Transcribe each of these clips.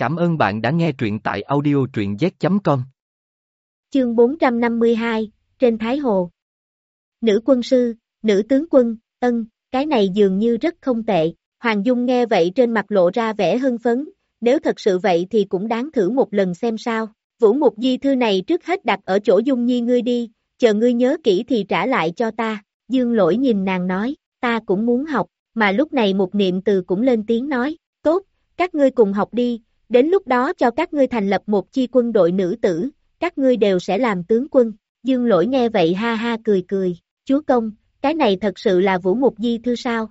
Cảm ơn bạn đã nghe truyện tại audio truyện z.com. Chương 452, trên Thái Hồ. Nữ quân sư, nữ tướng quân, ân, cái này dường như rất không tệ. Hoàng Dung nghe vậy trên mặt lộ ra vẻ hưng phấn, nếu thật sự vậy thì cũng đáng thử một lần xem sao. Vũ mục di thư này trước hết đặt ở chỗ Dung Nhi ngươi đi, chờ ngươi nhớ kỹ thì trả lại cho ta. Dương lỗi nhìn nàng nói, ta cũng muốn học, mà lúc này một niệm từ cũng lên tiếng nói, tốt, các ngươi cùng học đi, đến lúc đó cho các ngươi thành lập một chi quân đội nữ tử, các ngươi đều sẽ làm tướng quân. Dương lỗi nghe vậy ha ha cười cười, chúa công, cái này thật sự là vũ mục di thư sao?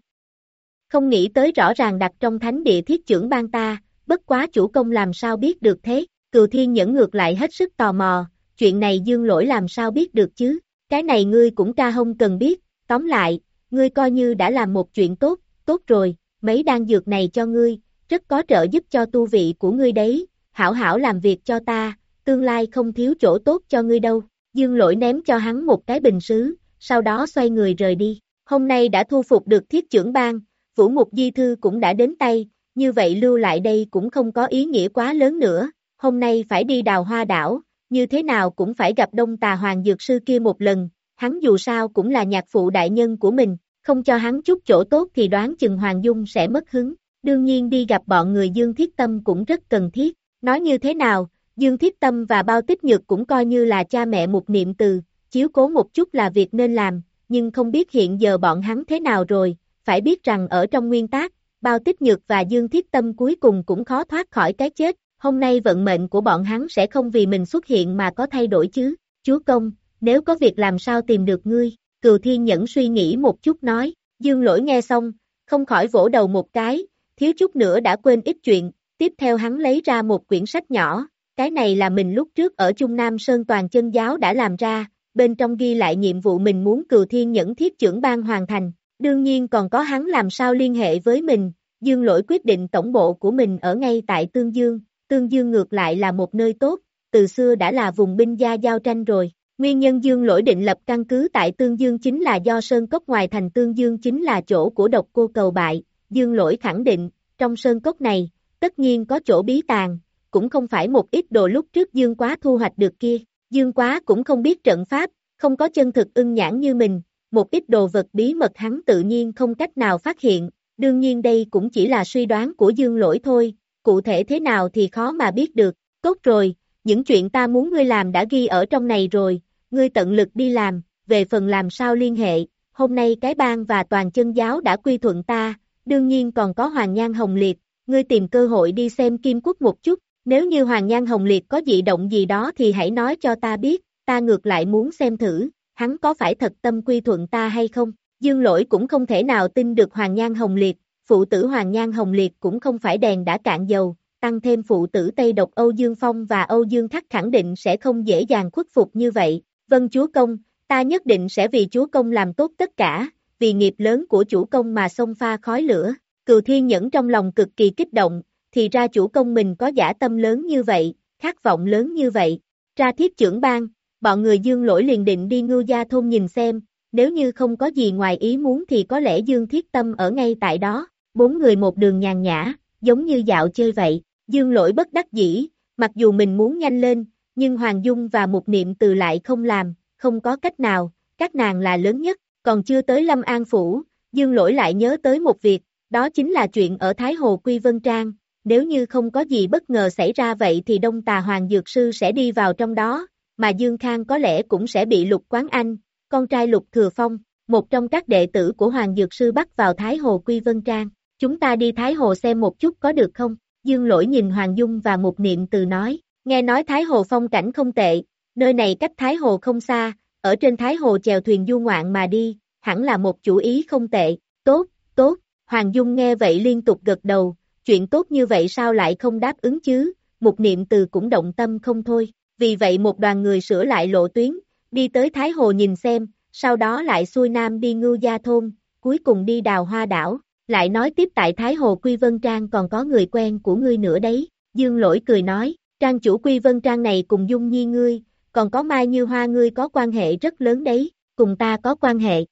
Không nghĩ tới rõ ràng đặt trong thánh địa thiết trưởng ban ta, bất quá chủ công làm sao biết được thế, cừu thiên nhẫn ngược lại hết sức tò mò, chuyện này dương lỗi làm sao biết được chứ, cái này ngươi cũng ca không cần biết, tóm lại, ngươi coi như đã làm một chuyện tốt, tốt rồi, mấy đan dược này cho ngươi, rất có trợ giúp cho tu vị của ngươi đấy, hảo hảo làm việc cho ta, tương lai không thiếu chỗ tốt cho ngươi đâu. Dương lỗi ném cho hắn một cái bình sứ, sau đó xoay người rời đi. Hôm nay đã thu phục được thiết trưởng bang, Vũ Mục Di Thư cũng đã đến tay, như vậy lưu lại đây cũng không có ý nghĩa quá lớn nữa. Hôm nay phải đi đào hoa đảo, như thế nào cũng phải gặp đông tà hoàng dược sư kia một lần, hắn dù sao cũng là nhạc phụ đại nhân của mình, không cho hắn chút chỗ tốt thì đoán chừng Hoàng Dung sẽ mất hứng. Đương nhiên đi gặp bọn người Dương Thiết Tâm cũng rất cần thiết. Nói như thế nào, Dương Thiết Tâm và Bao Tích Nhược cũng coi như là cha mẹ một niệm từ, chiếu cố một chút là việc nên làm, nhưng không biết hiện giờ bọn hắn thế nào rồi, phải biết rằng ở trong nguyên tác, Bao Tích Nhược và Dương Thiết Tâm cuối cùng cũng khó thoát khỏi cái chết, hôm nay vận mệnh của bọn hắn sẽ không vì mình xuất hiện mà có thay đổi chứ, chúa công, nếu có việc làm sao tìm được ngươi, cừu thiên nhẫn suy nghĩ một chút nói, Dương lỗi nghe xong, không khỏi vỗ đầu một cái, thiếu chút nữa đã quên ít chuyện, tiếp theo hắn lấy ra một quyển sách nhỏ, cái này là mình lúc trước ở Trung Nam Sơn Toàn chân giáo đã làm ra, bên trong ghi lại nhiệm vụ mình muốn cừu thiên nhẫn thiết trưởng ban hoàn thành, đương nhiên còn có hắn làm sao liên hệ với mình, Dương lỗi quyết định tổng bộ của mình ở ngay tại Tương Dương, Tương Dương ngược lại là một nơi tốt, từ xưa đã là vùng binh gia giao tranh rồi. Nguyên nhân Dương lỗi định lập căn cứ tại Tương Dương chính là do Sơn Cốc ngoài thành Tương Dương chính là chỗ của độc cô cầu bại, Dương lỗi khẳng định, trong Sơn Cốc này, tất nhiên có chỗ bí tàng, cũng không phải một ít đồ lúc trước Dương quá thu hoạch được kia, Dương quá cũng không biết trận pháp, không có chân thực ưng nhãn như mình, một ít đồ vật bí mật hắn tự nhiên không cách nào phát hiện, đương nhiên đây cũng chỉ là suy đoán của Dương lỗi thôi, cụ thể thế nào thì khó mà biết được, tốt rồi, những chuyện ta muốn ngươi làm đã ghi ở trong này rồi, ngươi tận lực đi làm, về phần làm sao liên hệ, hôm nay cái bang và toàn chân giáo đã quy thuận ta, đương nhiên còn có Hoàng Nhan Hồng Liệt, ngươi tìm cơ hội đi xem Kim Quốc một chút, nếu như Hoàng Nhan Hồng Liệt có dị động gì đó thì hãy nói cho ta biết, ta ngược lại muốn xem thử, hắn có phải thật tâm quy thuận ta hay không, Dương Lỗi cũng không thể nào tin được Hoàng Nhan Hồng Liệt, phụ tử Hoàng Nhan Hồng Liệt cũng không phải đèn đã cạn dầu, tăng thêm phụ tử Tây Độc Âu Dương Phong và Âu Dương Thắc khẳng định sẽ không dễ dàng khuất phục như vậy, Vâng chúa công, ta nhất định sẽ vì chúa công làm tốt tất cả, vì nghiệp lớn của chủ công mà xông pha khói lửa. Cừu thiên nhẫn trong lòng cực kỳ kích động, thì ra chủ công mình có giả tâm lớn như vậy, khát vọng lớn như vậy. Ra thiết trưởng bang, bọn người dương lỗi liền định đi ngưu gia thôn nhìn xem, nếu như không có gì ngoài ý muốn thì có lẽ dương thiết tâm ở ngay tại đó, bốn người một đường nhàn nhã, giống như dạo chơi vậy, dương lỗi bất đắc dĩ, mặc dù mình muốn nhanh lên, nhưng Hoàng Dung và một niệm từ lại không làm, không có cách nào, các nàng là lớn nhất, còn chưa tới Lâm An Phủ, Dương Lỗi lại nhớ tới một việc, đó chính là chuyện ở Thái Hồ Quy Vân Trang, nếu như không có gì bất ngờ xảy ra vậy thì Đông Tà Hoàng Dược Sư sẽ đi vào trong đó, mà Dương Khang có lẽ cũng sẽ bị Lục Quán Anh, con trai Lục Thừa Phong, một trong các đệ tử của Hoàng Dược Sư bắt vào Thái Hồ Quy Vân Trang, chúng ta đi Thái Hồ xem một chút có được không? Dương Lỗi nhìn Hoàng Dung và một niệm từ nói, Nghe nói Thái Hồ phong cảnh không tệ, nơi này cách Thái Hồ không xa, ở trên Thái Hồ chèo thuyền du ngoạn mà đi, hẳn là một chủ ý không tệ, tốt, tốt, Hoàng Dung nghe vậy liên tục gật đầu, chuyện tốt như vậy sao lại không đáp ứng chứ, một niệm từ cũng động tâm không thôi, vì vậy một đoàn người sửa lại lộ tuyến, đi tới Thái Hồ nhìn xem, sau đó lại xuôi nam đi ngưu gia thôn, cuối cùng đi đào hoa đảo, lại nói tiếp tại Thái Hồ Quy Vân Trang còn có người quen của ngươi nữa đấy, Dương Lỗi cười nói, Trang chủ quy vân trang này cùng dung nhi ngươi, còn có mai như hoa ngươi có quan hệ rất lớn đấy, cùng ta có quan hệ.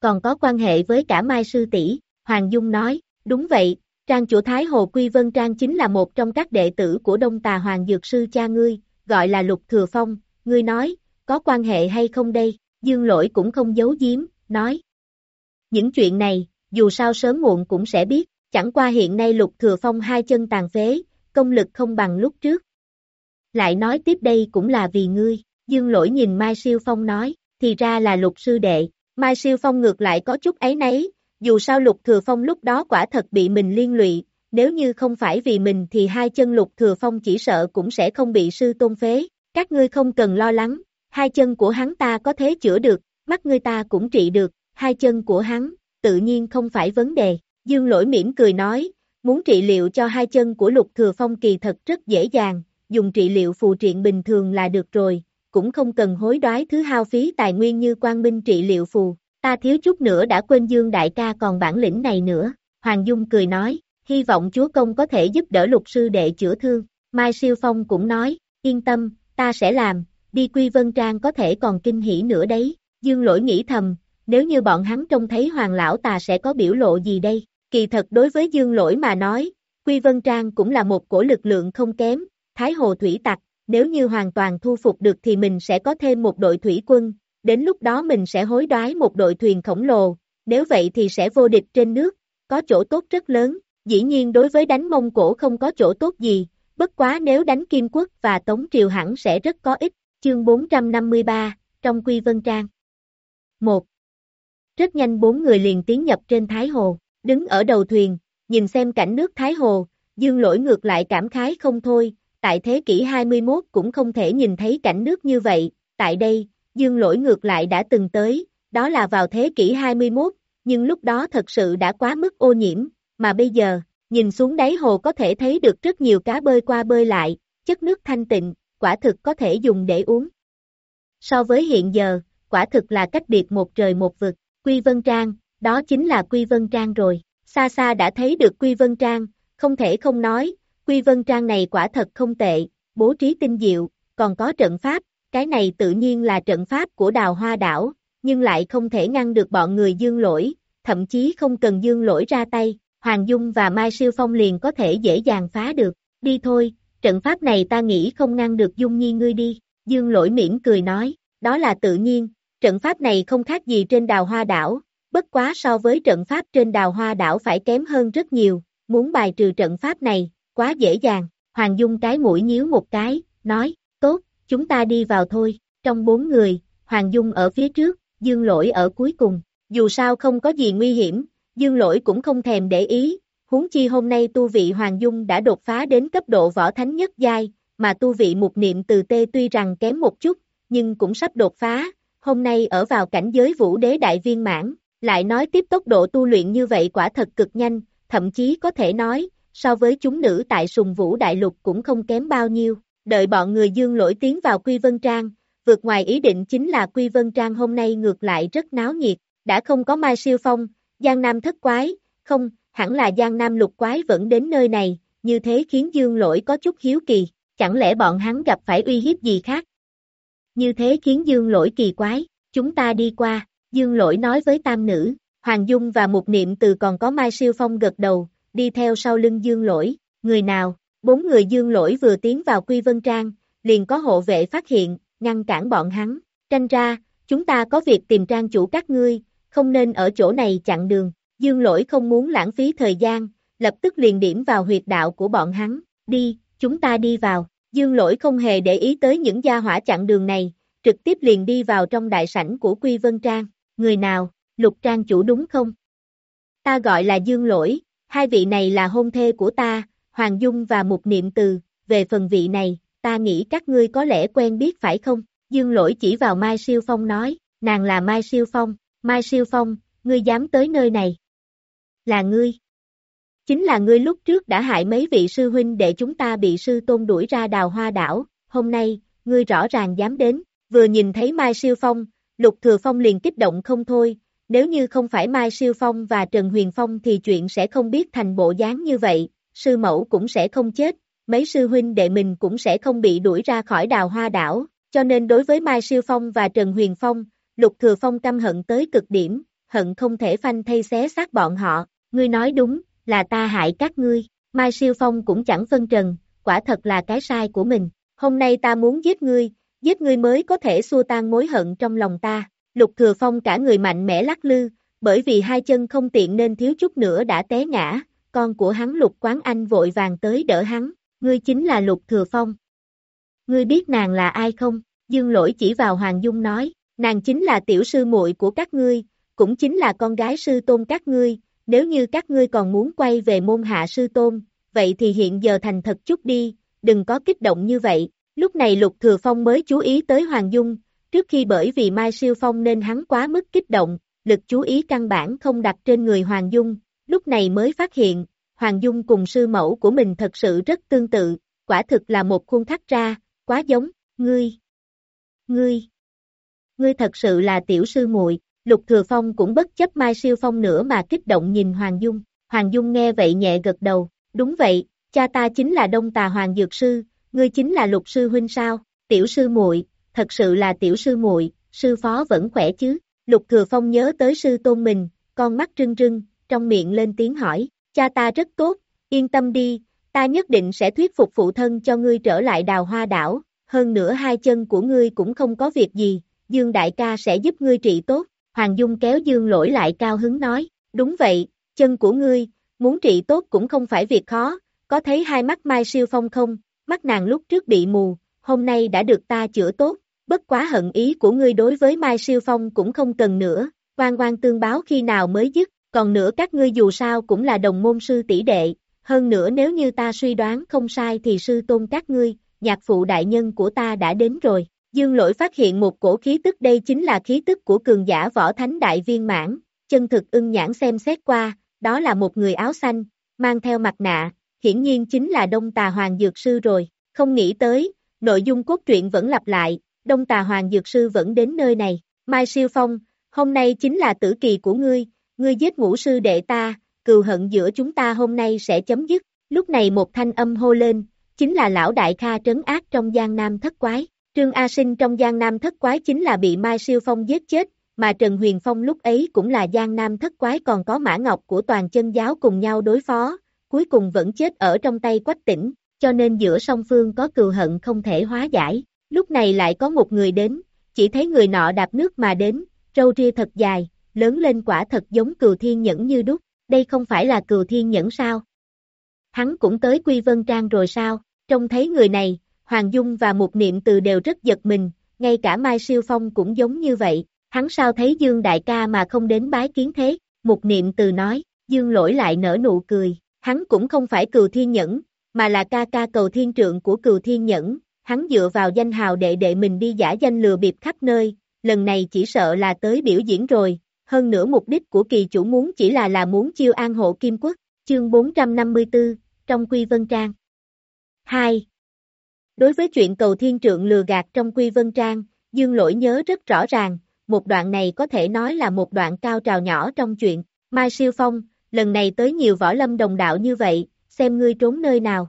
Còn có quan hệ với cả mai sư tỷ Hoàng Dung nói, đúng vậy, Trang chủ Thái Hồ Quy Vân Trang chính là một trong các đệ tử của Đông Tà Hoàng Dược Sư cha ngươi, gọi là Lục Thừa Phong, ngươi nói, có quan hệ hay không đây, dương lỗi cũng không giấu giếm, nói. Những chuyện này, dù sao sớm muộn cũng sẽ biết, chẳng qua hiện nay Lục Thừa Phong hai chân tàn phế, công lực không bằng lúc trước. Lại nói tiếp đây cũng là vì ngươi, dương lỗi nhìn Mai Siêu Phong nói, thì ra là Lục Sư Đệ, Mai Siêu Phong ngược lại có chút ấy nấy, dù sao Lục Thừa Phong lúc đó quả thật bị mình liên lụy, nếu như không phải vì mình thì hai chân Lục Thừa Phong chỉ sợ cũng sẽ không bị sư tôn phế, các ngươi không cần lo lắng, hai chân của hắn ta có thế chữa được, mắt ngươi ta cũng trị được, hai chân của hắn, tự nhiên không phải vấn đề. Dương lỗi mỉm cười nói, muốn trị liệu cho hai chân của Lục Thừa Phong kỳ thật rất dễ dàng, dùng trị liệu phù triện bình thường là được rồi, cũng không cần hối đoái thứ hao phí tài nguyên như quang minh trị liệu phù. Ta thiếu chút nữa đã quên Dương đại ca còn bản lĩnh này nữa. Hoàng Dung cười nói, hy vọng chúa công có thể giúp đỡ lục sư đệ chữa thương. Mai Siêu Phong cũng nói, yên tâm, ta sẽ làm, đi quy vân trang có thể còn kinh hỉ nữa đấy. Dương lỗi nghĩ thầm, nếu như bọn hắn trông thấy hoàng lão ta sẽ có biểu lộ gì đây? Kỳ thật đối với dương lỗi mà nói, quy vân trang cũng là một cổ lực lượng không kém, thái hồ thủy tặc, nếu như hoàn toàn thu phục được thì mình sẽ có thêm một đội thủy quân, đến lúc đó mình sẽ hối đoái một đội thuyền khổng lồ, nếu vậy thì sẽ vô địch trên nước, có chỗ tốt rất lớn, dĩ nhiên đối với đánh Mông Cổ không có chỗ tốt gì, bất quá nếu đánh Kim Quốc và Tống Triều hẳn sẽ rất có ích, chương 453, trong Quy Vân Trang. 1. Rất nhanh bốn người liền tiến nhập trên Thái Hồ, đứng ở đầu thuyền, nhìn xem cảnh nước Thái Hồ, dương lỗi ngược lại cảm khái không thôi, tại thế kỷ 21 cũng không thể nhìn thấy cảnh nước như vậy, tại đây, dương lỗi ngược lại đã từng tới, đó là vào thế kỷ 21, nhưng lúc đó thật sự đã quá mức ô nhiễm, mà bây giờ, nhìn xuống đáy hồ có thể thấy được rất nhiều cá bơi qua bơi lại, chất nước thanh tịnh, quả thực có thể dùng để uống. So với hiện giờ, quả thực là cách biệt một trời một vực, Quy Vân Trang, đó chính là Quy Vân Trang rồi, xa xa đã thấy được Quy Vân Trang, không thể không nói, Quy Vân Trang này quả thật không tệ, bố trí tinh diệu, còn có trận pháp, cái này tự nhiên là trận pháp của đào hoa đảo, nhưng lại không thể ngăn được bọn người dương lỗi, thậm chí không cần dương lỗi ra tay, Hoàng Dung và Mai Siêu Phong liền có thể dễ dàng phá được, đi thôi, trận pháp này ta nghĩ không ngăn được Dung Nhi ngươi đi, dương lỗi mỉm cười nói, đó là tự nhiên, trận pháp này không khác gì trên đào hoa đảo, bất quá so với trận pháp trên đào hoa đảo phải kém hơn rất nhiều, muốn bài trừ trận pháp này, quá dễ dàng, Hoàng Dung cái mũi nhíu một cái, nói, tốt, chúng ta đi vào thôi, trong bốn người, Hoàng Dung ở phía trước, Dương Lỗi ở cuối cùng, dù sao không có gì nguy hiểm, Dương Lỗi cũng không thèm để ý, huống chi hôm nay tu vị Hoàng Dung đã đột phá đến cấp độ võ thánh nhất giai, mà tu vị một niệm từ tê tuy rằng kém một chút, nhưng cũng sắp đột phá, hôm nay ở vào cảnh giới vũ đế đại viên mãn, lại nói tiếp tốc độ tu luyện như vậy quả thật cực nhanh, thậm chí có thể nói, so với chúng nữ tại sùng vũ đại lục cũng không kém bao nhiêu, đợi bọn người dương lỗi tiến vào Quy Vân Trang, vượt ngoài ý định chính là Quy Vân Trang hôm nay ngược lại rất náo nhiệt, đã không có Mai Siêu Phong, Giang Nam thất quái, không, hẳn là Giang Nam lục quái vẫn đến nơi này, như thế khiến dương lỗi có chút hiếu kỳ, chẳng lẽ bọn hắn gặp phải uy hiếp gì khác? Như thế khiến dương lỗi kỳ quái, chúng ta đi qua, dương lỗi nói với tam nữ, Hoàng Dung và một niệm từ còn có Mai Siêu Phong gật đầu, đi theo sau lưng dương lỗi, người nào, bốn người dương lỗi vừa tiến vào Quy Vân Trang, liền có hộ vệ phát hiện, ngăn cản bọn hắn, tranh ra, chúng ta có việc tìm trang chủ các ngươi, không nên ở chỗ này chặn đường, dương lỗi không muốn lãng phí thời gian, lập tức liền điểm vào huyệt đạo của bọn hắn, đi, chúng ta đi vào, dương lỗi không hề để ý tới những gia hỏa chặn đường này, trực tiếp liền đi vào trong đại sảnh của Quy Vân Trang, người nào, lục trang chủ đúng không? Ta gọi là dương lỗi, hai vị này là hôn thê của ta, Hoàng Dung và Mục Niệm Từ, về phần vị này, ta nghĩ các ngươi có lẽ quen biết phải không? Dương lỗi chỉ vào Mai Siêu Phong nói, nàng là Mai Siêu Phong, Mai Siêu Phong, ngươi dám tới nơi này. Là ngươi. Chính là ngươi lúc trước đã hại mấy vị sư huynh để chúng ta bị sư tôn đuổi ra đào hoa đảo, hôm nay, ngươi rõ ràng dám đến, vừa nhìn thấy Mai Siêu Phong, Lục Thừa Phong liền kích động không thôi, nếu như không phải Mai Siêu Phong và Trần Huyền Phong thì chuyện sẽ không biết thành bộ dáng như vậy, sư mẫu cũng sẽ không chết, mấy sư huynh đệ mình cũng sẽ không bị đuổi ra khỏi đào hoa đảo, cho nên đối với Mai Siêu Phong và Trần Huyền Phong, Lục Thừa Phong căm hận tới cực điểm, hận không thể phanh thay xé xác bọn họ, ngươi nói đúng, là ta hại các ngươi, Mai Siêu Phong cũng chẳng phân trần, quả thật là cái sai của mình, hôm nay ta muốn giết ngươi, giết ngươi mới có thể xua tan mối hận trong lòng ta, Lục Thừa Phong cả người mạnh mẽ lắc lư, bởi vì hai chân không tiện nên thiếu chút nữa đã té ngã, con của hắn Lục Quán Anh vội vàng tới đỡ hắn, ngươi chính là Lục Thừa Phong. Ngươi biết nàng là ai không? Dương lỗi chỉ vào Hoàng Dung nói, nàng chính là tiểu sư muội của các ngươi, cũng chính là con gái sư tôn các ngươi, nếu như các ngươi còn muốn quay về môn hạ sư tôn, vậy thì hiện giờ thành thật chút đi, đừng có kích động như vậy. Lúc này Lục Thừa Phong mới chú ý tới Hoàng Dung, trước khi bởi vì Mai Siêu Phong nên hắn quá mức kích động, lực chú ý căn bản không đặt trên người Hoàng Dung, lúc này mới phát hiện, Hoàng Dung cùng sư mẫu của mình thật sự rất tương tự, quả thực là một khuôn khắc ra, quá giống, ngươi, ngươi, ngươi thật sự là tiểu sư muội. Lục Thừa Phong cũng bất chấp Mai Siêu Phong nữa mà kích động nhìn Hoàng Dung, Hoàng Dung nghe vậy nhẹ gật đầu, đúng vậy, cha ta chính là Đông Tà Hoàng Dược Sư, ngươi chính là Lục Sư Huynh sao, tiểu sư muội, thật sự là tiểu sư muội, sư phó vẫn khỏe chứ, Lục Thừa Phong nhớ tới sư tôn mình, con mắt trưng trưng, trong miệng lên tiếng hỏi, cha ta rất tốt, yên tâm đi, ta nhất định sẽ thuyết phục phụ thân cho ngươi trở lại đào hoa đảo, hơn nữa hai chân của ngươi cũng không có việc gì, Dương Đại ca sẽ giúp ngươi trị tốt, Hoàng Dung kéo Dương lỗi lại cao hứng nói, đúng vậy, chân của ngươi, muốn trị tốt cũng không phải việc khó, có thấy hai mắt Mai Siêu Phong không, mắt nàng lúc trước bị mù, hôm nay đã được ta chữa tốt, bất quá hận ý của ngươi đối với Mai Siêu Phong cũng không cần nữa, quan quan tương báo khi nào mới dứt, còn nữa các ngươi dù sao cũng là đồng môn sư tỷ đệ, hơn nữa nếu như ta suy đoán không sai thì sư tôn các ngươi, nhạc phụ đại nhân của ta đã đến rồi. Dương lỗi phát hiện một cổ khí tức đây chính là khí tức của cường giả võ thánh đại viên mãn, chân thực ưng nhãn xem xét qua, đó là một người áo xanh, mang theo mặt nạ, hiển nhiên chính là Đông Tà Hoàng Dược Sư rồi, không nghĩ tới, nội dung cốt truyện vẫn lặp lại, Đông Tà Hoàng Dược Sư vẫn đến nơi này, Mai Siêu Phong, hôm nay chính là tử kỳ của ngươi, ngươi giết ngũ sư đệ ta, cừu hận giữa chúng ta hôm nay sẽ chấm dứt, lúc này một thanh âm hô lên, chính là lão đại kha trấn ác trong giang nam thất quái, Trương A Sinh trong Giang Nam thất quái chính là bị Mai Siêu Phong giết chết, mà Trần Huyền Phong lúc ấy cũng là Giang Nam thất quái còn có Mã Ngọc của toàn chân giáo cùng nhau đối phó, cuối cùng vẫn chết ở trong tay quách tỉnh, cho nên giữa song phương có cừu hận không thể hóa giải. Lúc này lại có một người đến, chỉ thấy người nọ đạp nước mà đến, râu ria thật dài, lớn lên quả thật giống cừu thiên nhẫn như đúc, đây không phải là cừu thiên nhẫn sao? Hắn cũng tới Quy Vân Trang rồi sao? Trông thấy người này, Hoàng Dung và một niệm từ đều rất giật mình, ngay cả Mai Siêu Phong cũng giống như vậy, hắn sao thấy Dương Đại ca mà không đến bái kiến thế, một niệm từ nói, Dương lỗi lại nở nụ cười, hắn cũng không phải cừu thiên nhẫn, mà là ca ca cầu thiên trượng của cừu thiên nhẫn, hắn dựa vào danh hào đệ đệ mình đi giả danh lừa bịp khắp nơi, lần này chỉ sợ là tới biểu diễn rồi, hơn nữa mục đích của kỳ chủ muốn chỉ là là muốn chiêu an hộ Kim Quốc, chương 454, trong Quy Vân Trang. 2. Đối với chuyện cầu thiên trượng lừa gạt trong Quy Vân Trang, Dương Lỗi nhớ rất rõ ràng, một đoạn này có thể nói là một đoạn cao trào nhỏ trong chuyện, Mai Siêu Phong, lần này tới nhiều võ lâm đồng đạo như vậy, xem ngươi trốn nơi nào.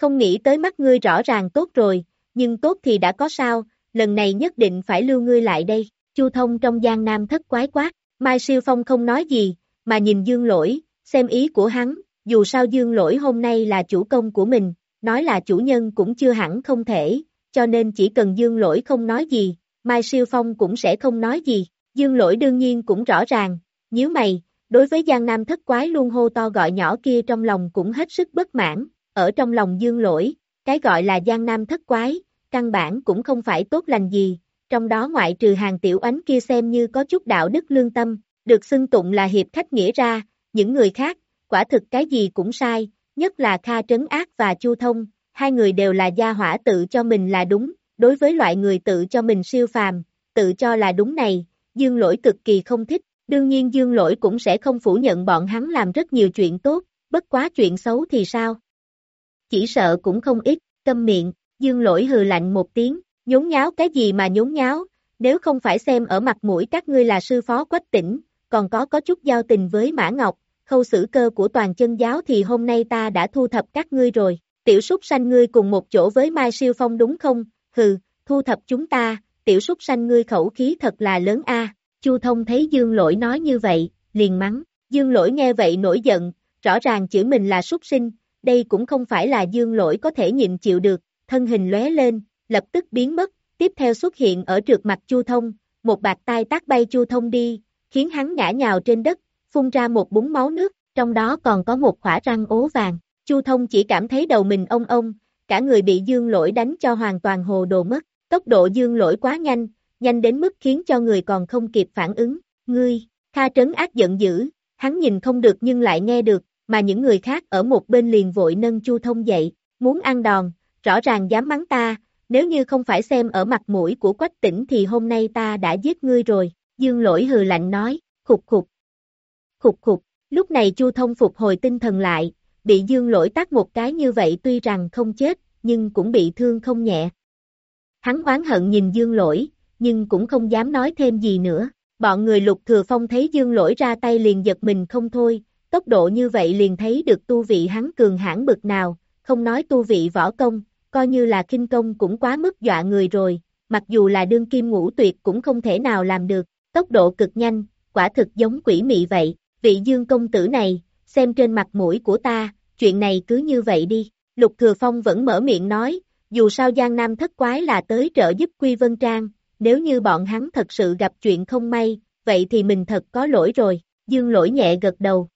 Không nghĩ tới mắt ngươi rõ ràng tốt rồi, nhưng tốt thì đã có sao, lần này nhất định phải lưu ngươi lại đây, Chu Thông trong gian nam thất quái quát, Mai Siêu Phong không nói gì, mà nhìn Dương Lỗi, xem ý của hắn, dù sao Dương Lỗi hôm nay là chủ công của mình, nói là chủ nhân cũng chưa hẳn không thể, cho nên chỉ cần dương lỗi không nói gì, Mai Siêu Phong cũng sẽ không nói gì, dương lỗi đương nhiên cũng rõ ràng, nhíu mày, đối với Giang Nam thất quái luôn hô to gọi nhỏ kia trong lòng cũng hết sức bất mãn, ở trong lòng dương lỗi, cái gọi là Giang Nam thất quái, căn bản cũng không phải tốt lành gì, trong đó ngoại trừ hàng tiểu ánh kia xem như có chút đạo đức lương tâm, được xưng tụng là hiệp khách nghĩa ra, những người khác, quả thực cái gì cũng sai, nhất là Kha Trấn Ác và Chu Thông, hai người đều là gia hỏa tự cho mình là đúng, đối với loại người tự cho mình siêu phàm, tự cho là đúng này, Dương Lỗi cực kỳ không thích, đương nhiên Dương Lỗi cũng sẽ không phủ nhận bọn hắn làm rất nhiều chuyện tốt, bất quá chuyện xấu thì sao? Chỉ sợ cũng không ít, câm miệng, Dương Lỗi hừ lạnh một tiếng, nhốn nháo cái gì mà nhốn nháo, nếu không phải xem ở mặt mũi các ngươi là sư phó quách tỉnh, còn có có chút giao tình với Mã Ngọc, khâu xử cơ của toàn chân giáo thì hôm nay ta đã thu thập các ngươi rồi, tiểu súc sanh ngươi cùng một chỗ với Mai Siêu Phong đúng không, hừ, thu thập chúng ta, tiểu súc sanh ngươi khẩu khí thật là lớn a. Chu Thông thấy Dương Lỗi nói như vậy, liền mắng, Dương Lỗi nghe vậy nổi giận, rõ ràng chữ mình là súc sinh, đây cũng không phải là dương lỗi có thể nhịn chịu được, thân hình lóe lên, lập tức biến mất, tiếp theo xuất hiện ở trượt mặt Chu Thông, một bạc tai tác bay Chu Thông đi, khiến hắn ngã nhào trên đất, phun ra một búng máu nước, trong đó còn có một khỏa răng ố vàng. Chu Thông chỉ cảm thấy đầu mình ông ông, cả người bị dương lỗi đánh cho hoàn toàn hồ đồ mất, tốc độ dương lỗi quá nhanh, nhanh đến mức khiến cho người còn không kịp phản ứng, ngươi, Kha trấn ác giận dữ, hắn nhìn không được nhưng lại nghe được, mà những người khác ở một bên liền vội nâng Chu Thông dậy, muốn ăn đòn, rõ ràng dám mắng ta, nếu như không phải xem ở mặt mũi của quách tỉnh thì hôm nay ta đã giết ngươi rồi, dương lỗi hừ lạnh nói, khục khục, khục khục, lúc này Chu Thông phục hồi tinh thần lại, bị dương lỗi tác một cái như vậy tuy rằng không chết, nhưng cũng bị thương không nhẹ. Hắn oán hận nhìn dương lỗi, nhưng cũng không dám nói thêm gì nữa. Bọn người lục thừa phong thấy dương lỗi ra tay liền giật mình không thôi, tốc độ như vậy liền thấy được tu vị hắn cường hãn bực nào, không nói tu vị võ công, coi như là kinh công cũng quá mức dọa người rồi, mặc dù là đương kim ngũ tuyệt cũng không thể nào làm được, tốc độ cực nhanh, quả thực giống quỷ mị vậy, vị dương công tử này, xem trên mặt mũi của ta, chuyện này cứ như vậy đi, Lục Thừa Phong vẫn mở miệng nói, dù sao Giang Nam thất quái là tới trợ giúp Quy Vân Trang, nếu như bọn hắn thật sự gặp chuyện không may, vậy thì mình thật có lỗi rồi, Dương lỗi nhẹ gật đầu,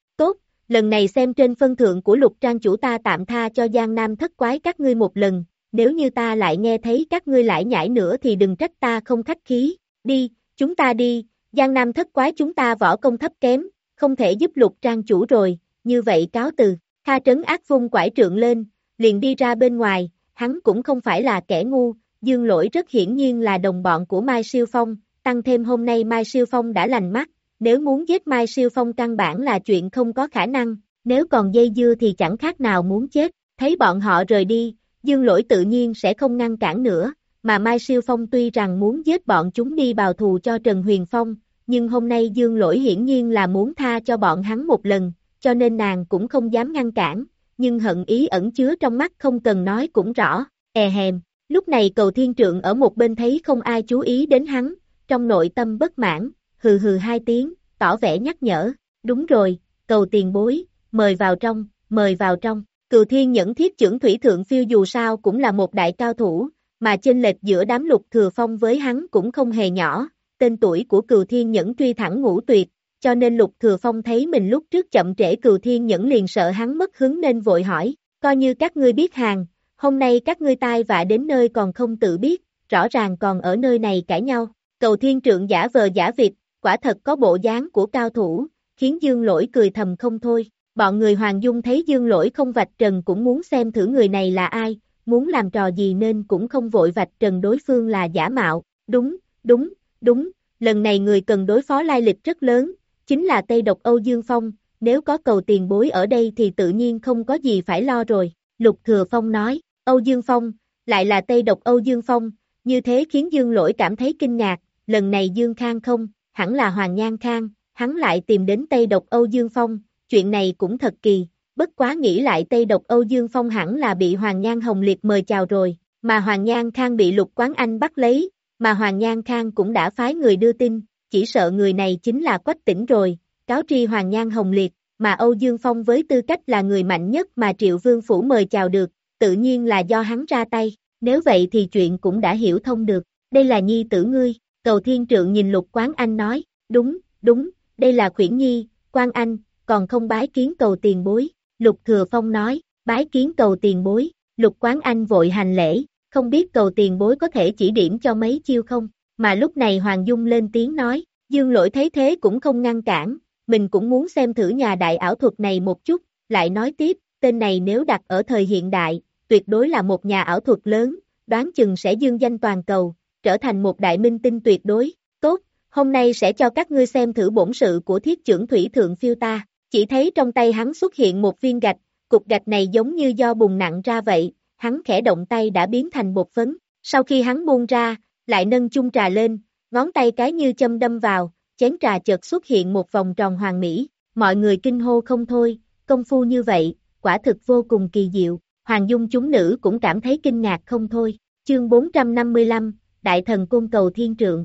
lần này xem trên phân thượng của lục trang chủ ta tạm tha cho Giang Nam thất quái các ngươi một lần, nếu như ta lại nghe thấy các ngươi lại nhảy nữa thì đừng trách ta không khách khí, đi, chúng ta đi, Giang Nam thất quái chúng ta võ công thấp kém, không thể giúp lục trang chủ rồi, như vậy cáo từ, Kha trấn ác vung quải trượng lên, liền đi ra bên ngoài, hắn cũng không phải là kẻ ngu, dương lỗi rất hiển nhiên là đồng bọn của Mai Siêu Phong, tăng thêm hôm nay Mai Siêu Phong đã lành mắt, nếu muốn giết Mai Siêu Phong căn bản là chuyện không có khả năng, nếu còn dây dưa thì chẳng khác nào muốn chết, thấy bọn họ rời đi, dương lỗi tự nhiên sẽ không ngăn cản nữa, mà Mai Siêu Phong tuy rằng muốn giết bọn chúng đi bào thù cho Trần Huyền Phong, nhưng hôm nay dương lỗi hiển nhiên là muốn tha cho bọn hắn một lần, cho nên nàng cũng không dám ngăn cản, nhưng hận ý ẩn chứa trong mắt không cần nói cũng rõ, e hèm. Lúc này cầu thiên trượng ở một bên thấy không ai chú ý đến hắn, trong nội tâm bất mãn, hừ hừ hai tiếng, tỏ vẻ nhắc nhở, đúng rồi, cầu tiền bối, mời vào trong, mời vào trong. Cựu thiên nhẫn thiết trưởng thủy thượng phiêu dù sao cũng là một đại cao thủ, mà chênh lệch giữa đám lục thừa phong với hắn cũng không hề nhỏ, tên tuổi của cựu thiên nhẫn truy thẳng ngũ tuyệt, cho nên lục thừa phong thấy mình lúc trước chậm trễ cựu thiên nhẫn liền sợ hắn mất hứng nên vội hỏi, coi như các ngươi biết hàng, hôm nay các ngươi tai vạ đến nơi còn không tự biết, rõ ràng còn ở nơi này cãi nhau, cầu thiên trượng giả vờ giả vịt, quả thật có bộ dáng của cao thủ, khiến dương lỗi cười thầm không thôi, bọn người Hoàng Dung thấy dương lỗi không vạch trần cũng muốn xem thử người này là ai, muốn làm trò gì nên cũng không vội vạch trần đối phương là giả mạo, đúng, đúng, đúng, lần này người cần đối phó lai lịch rất lớn, chính là Tây Độc Âu Dương Phong, nếu có cầu tiền bối ở đây thì tự nhiên không có gì phải lo rồi, Lục Thừa Phong nói, Âu Dương Phong, lại là Tây Độc Âu Dương Phong, như thế khiến Dương Lỗi cảm thấy kinh ngạc, lần này Dương Khang không, hẳn là Hoàng Nhan Khang, hắn lại tìm đến Tây Độc Âu Dương Phong, chuyện này cũng thật kỳ, bất quá nghĩ lại Tây Độc Âu Dương Phong hẳn là bị Hoàng Nhan Hồng Liệt mời chào rồi, mà Hoàng Nhan Khang bị Lục Quán Anh bắt lấy, mà Hoàng Nhan Khang cũng đã phái người đưa tin, chỉ sợ người này chính là quách tỉnh rồi, cáo tri Hoàng Nhan Hồng Liệt, mà Âu Dương Phong với tư cách là người mạnh nhất mà Triệu Vương Phủ mời chào được, tự nhiên là do hắn ra tay, nếu vậy thì chuyện cũng đã hiểu thông được, đây là nhi tử ngươi, cầu thiên trượng nhìn lục quán anh nói, đúng, đúng, đây là khuyển nhi, quan anh, còn không bái kiến cầu tiền bối, lục thừa phong nói, bái kiến cầu tiền bối, lục quán anh vội hành lễ, không biết cầu tiền bối có thể chỉ điểm cho mấy chiêu không, mà lúc này Hoàng Dung lên tiếng nói, dương lỗi thấy thế cũng không ngăn cản, mình cũng muốn xem thử nhà đại ảo thuật này một chút, lại nói tiếp, tên này nếu đặt ở thời hiện đại, tuyệt đối là một nhà ảo thuật lớn, đoán chừng sẽ dương danh toàn cầu, trở thành một đại minh tinh tuyệt đối, tốt, hôm nay sẽ cho các ngươi xem thử bổn sự của thiết trưởng thủy thượng phiêu ta, chỉ thấy trong tay hắn xuất hiện một viên gạch, cục gạch này giống như do bùng nặng ra vậy, hắn khẽ động tay đã biến thành bột phấn, sau khi hắn buông ra, lại nâng chung trà lên, ngón tay cái như châm đâm vào, chén trà chợt xuất hiện một vòng tròn hoàng mỹ, mọi người kinh hô không thôi, công phu như vậy, quả thực vô cùng kỳ diệu, Hoàng Dung chúng nữ cũng cảm thấy kinh ngạc không thôi, chương 455, Đại thần cung cầu thiên trượng.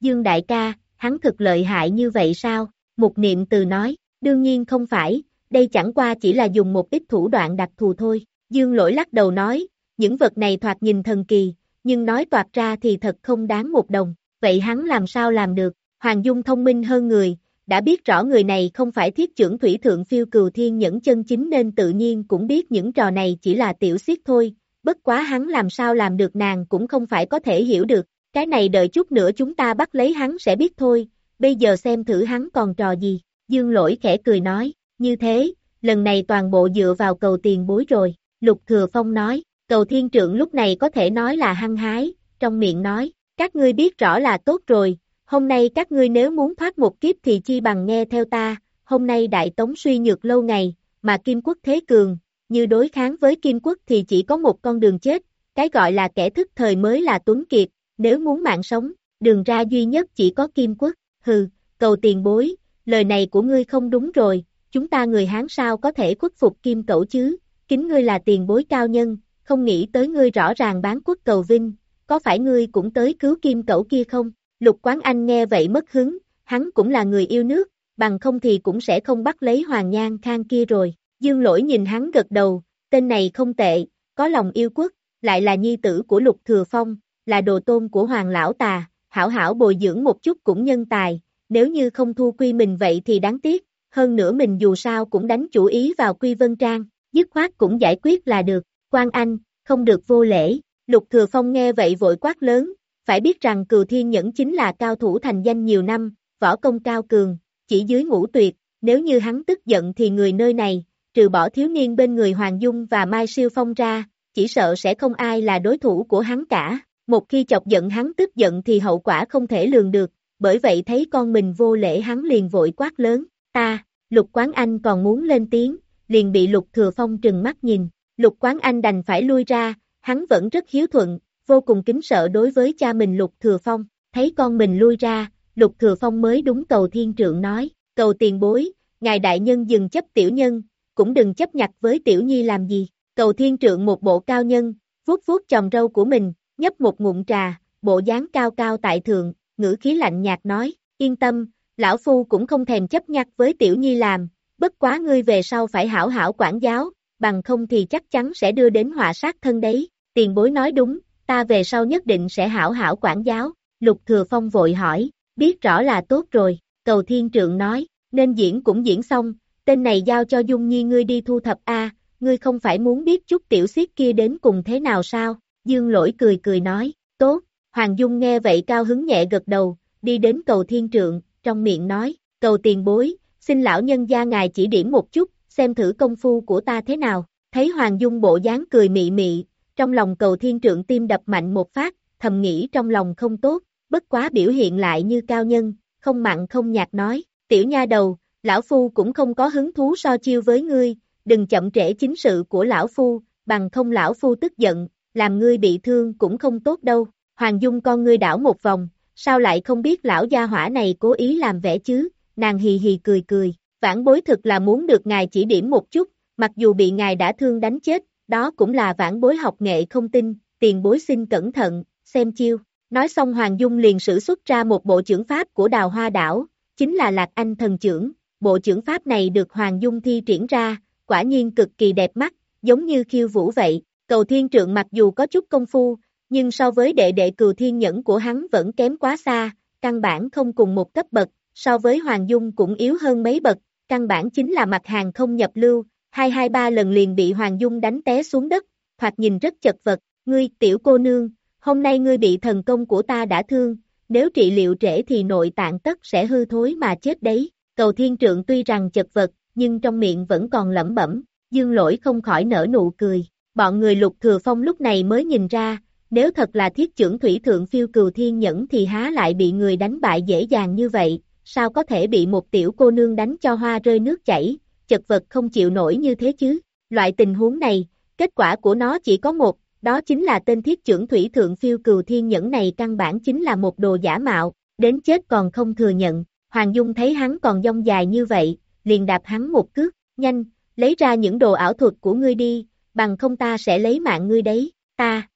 Dương đại ca, hắn thực lợi hại như vậy sao? Một niệm từ nói, đương nhiên không phải, đây chẳng qua chỉ là dùng một ít thủ đoạn đặc thù thôi. Dương lỗi lắc đầu nói, những vật này thoạt nhìn thần kỳ, nhưng nói toạt ra thì thật không đáng một đồng, vậy hắn làm sao làm được, Hoàng Dung thông minh hơn người, đã biết rõ người này không phải thiết trưởng thủy thượng phiêu cừu thiên nhẫn chân chính nên tự nhiên cũng biết những trò này chỉ là tiểu xiết thôi, bất quá hắn làm sao làm được nàng cũng không phải có thể hiểu được, cái này đợi chút nữa chúng ta bắt lấy hắn sẽ biết thôi, bây giờ xem thử hắn còn trò gì, dương lỗi khẽ cười nói, như thế, lần này toàn bộ dựa vào cầu tiền bối rồi, Lục Thừa Phong nói, cầu thiên trượng lúc này có thể nói là hăng hái, trong miệng nói, các ngươi biết rõ là tốt rồi, hôm nay các ngươi nếu muốn thoát một kiếp thì chi bằng nghe theo ta, hôm nay đại tống suy nhược lâu ngày, mà kim quốc thế cường, như đối kháng với kim quốc thì chỉ có một con đường chết, cái gọi là kẻ thức thời mới là Tuấn Kiệt, nếu muốn mạng sống, đường ra duy nhất chỉ có kim quốc, hừ, cầu tiền bối, lời này của ngươi không đúng rồi, chúng ta người Hán sao có thể khuất phục kim cẩu chứ, kính ngươi là tiền bối cao nhân, không nghĩ tới ngươi rõ ràng bán quốc cầu vinh, có phải ngươi cũng tới cứu kim cẩu kia không? Lục Quán Anh nghe vậy mất hứng, hắn cũng là người yêu nước, bằng không thì cũng sẽ không bắt lấy Hoàng Nhan Khang kia rồi. Dương lỗi nhìn hắn gật đầu, tên này không tệ, có lòng yêu quốc, lại là nhi tử của Lục Thừa Phong, là đồ tôn của Hoàng Lão Tà, hảo hảo bồi dưỡng một chút cũng nhân tài, nếu như không thu quy mình vậy thì đáng tiếc, hơn nữa mình dù sao cũng đánh chủ ý vào quy vân trang, dứt khoát cũng giải quyết là được, quan anh, không được vô lễ, Lục Thừa Phong nghe vậy vội quát lớn, phải biết rằng Cừu Thiên Nhẫn chính là cao thủ thành danh nhiều năm, võ công cao cường, chỉ dưới ngũ tuyệt, nếu như hắn tức giận thì người nơi này, trừ bỏ thiếu niên bên người Hoàng Dung và Mai Siêu Phong ra, chỉ sợ sẽ không ai là đối thủ của hắn cả. Một khi chọc giận hắn tức giận thì hậu quả không thể lường được, bởi vậy thấy con mình vô lễ hắn liền vội quát lớn, ta, Lục Quán Anh còn muốn lên tiếng, liền bị Lục Thừa Phong trừng mắt nhìn, Lục Quán Anh đành phải lui ra, hắn vẫn rất hiếu thuận, vô cùng kính sợ đối với cha mình Lục Thừa Phong, thấy con mình lui ra, Lục Thừa Phong mới đúng cầu thiên trượng nói, cầu tiền bối, ngài đại nhân dừng chấp tiểu nhân, cũng đừng chấp nhặt với tiểu nhi làm gì, cầu thiên trượng một bộ cao nhân, vuốt vuốt chồng râu của mình, nhấp một ngụm trà, bộ dáng cao cao tại thượng, ngữ khí lạnh nhạt nói, yên tâm, lão phu cũng không thèm chấp nhặt với tiểu nhi làm, bất quá ngươi về sau phải hảo hảo quản giáo, bằng không thì chắc chắn sẽ đưa đến họa sát thân đấy, tiền bối nói đúng, ta về sau nhất định sẽ hảo hảo quản giáo, lục thừa phong vội hỏi, biết rõ là tốt rồi, cầu thiên trượng nói, nên diễn cũng diễn xong, tên này giao cho Dung Nhi ngươi đi thu thập A, ngươi không phải muốn biết chút tiểu xiết kia đến cùng thế nào sao, dương lỗi cười cười nói, tốt, Hoàng Dung nghe vậy cao hứng nhẹ gật đầu, đi đến cầu thiên trượng, trong miệng nói, cầu tiền bối, xin lão nhân gia ngài chỉ điểm một chút, xem thử công phu của ta thế nào, thấy Hoàng Dung bộ dáng cười mị mị, trong lòng cầu thiên trượng tim đập mạnh một phát, thầm nghĩ trong lòng không tốt, bất quá biểu hiện lại như cao nhân, không mặn không nhạt nói, tiểu nha đầu, lão phu cũng không có hứng thú so chiêu với ngươi, đừng chậm trễ chính sự của lão phu, bằng không lão phu tức giận, làm ngươi bị thương cũng không tốt đâu, Hoàng Dung con ngươi đảo một vòng, sao lại không biết lão gia hỏa này cố ý làm vẻ chứ, nàng hì hì cười cười, vãn bối thực là muốn được ngài chỉ điểm một chút, mặc dù bị ngài đã thương đánh chết, đó cũng là vãn bối học nghệ không tin, tiền bối xin cẩn thận, xem chiêu. Nói xong Hoàng Dung liền sử xuất ra một bộ trưởng pháp của đào hoa đảo, chính là Lạc Anh thần trưởng, bộ trưởng pháp này được Hoàng Dung thi triển ra, quả nhiên cực kỳ đẹp mắt, giống như khiêu vũ vậy, cầu thiên trượng mặc dù có chút công phu, nhưng so với đệ đệ cừu thiên nhẫn của hắn vẫn kém quá xa, căn bản không cùng một cấp bậc, so với Hoàng Dung cũng yếu hơn mấy bậc, căn bản chính là mặt hàng không nhập lưu, hai hai ba lần liền bị Hoàng Dung đánh té xuống đất, hoặc nhìn rất chật vật, ngươi, tiểu cô nương, hôm nay ngươi bị thần công của ta đã thương, nếu trị liệu trễ thì nội tạng tất sẽ hư thối mà chết đấy, cầu thiên trượng tuy rằng chật vật, nhưng trong miệng vẫn còn lẩm bẩm, dương lỗi không khỏi nở nụ cười, bọn người lục thừa phong lúc này mới nhìn ra, nếu thật là thiết trưởng thủy thượng phiêu cừu thiên nhẫn thì há lại bị người đánh bại dễ dàng như vậy, sao có thể bị một tiểu cô nương đánh cho hoa rơi nước chảy, chật vật không chịu nổi như thế chứ. Loại tình huống này, kết quả của nó chỉ có một, đó chính là tên thiết trưởng thủy thượng phiêu cừu thiên nhẫn này căn bản chính là một đồ giả mạo, đến chết còn không thừa nhận. Hoàng Dung thấy hắn còn dông dài như vậy, liền đạp hắn một cước, nhanh, lấy ra những đồ ảo thuật của ngươi đi, bằng không ta sẽ lấy mạng ngươi đấy, ta,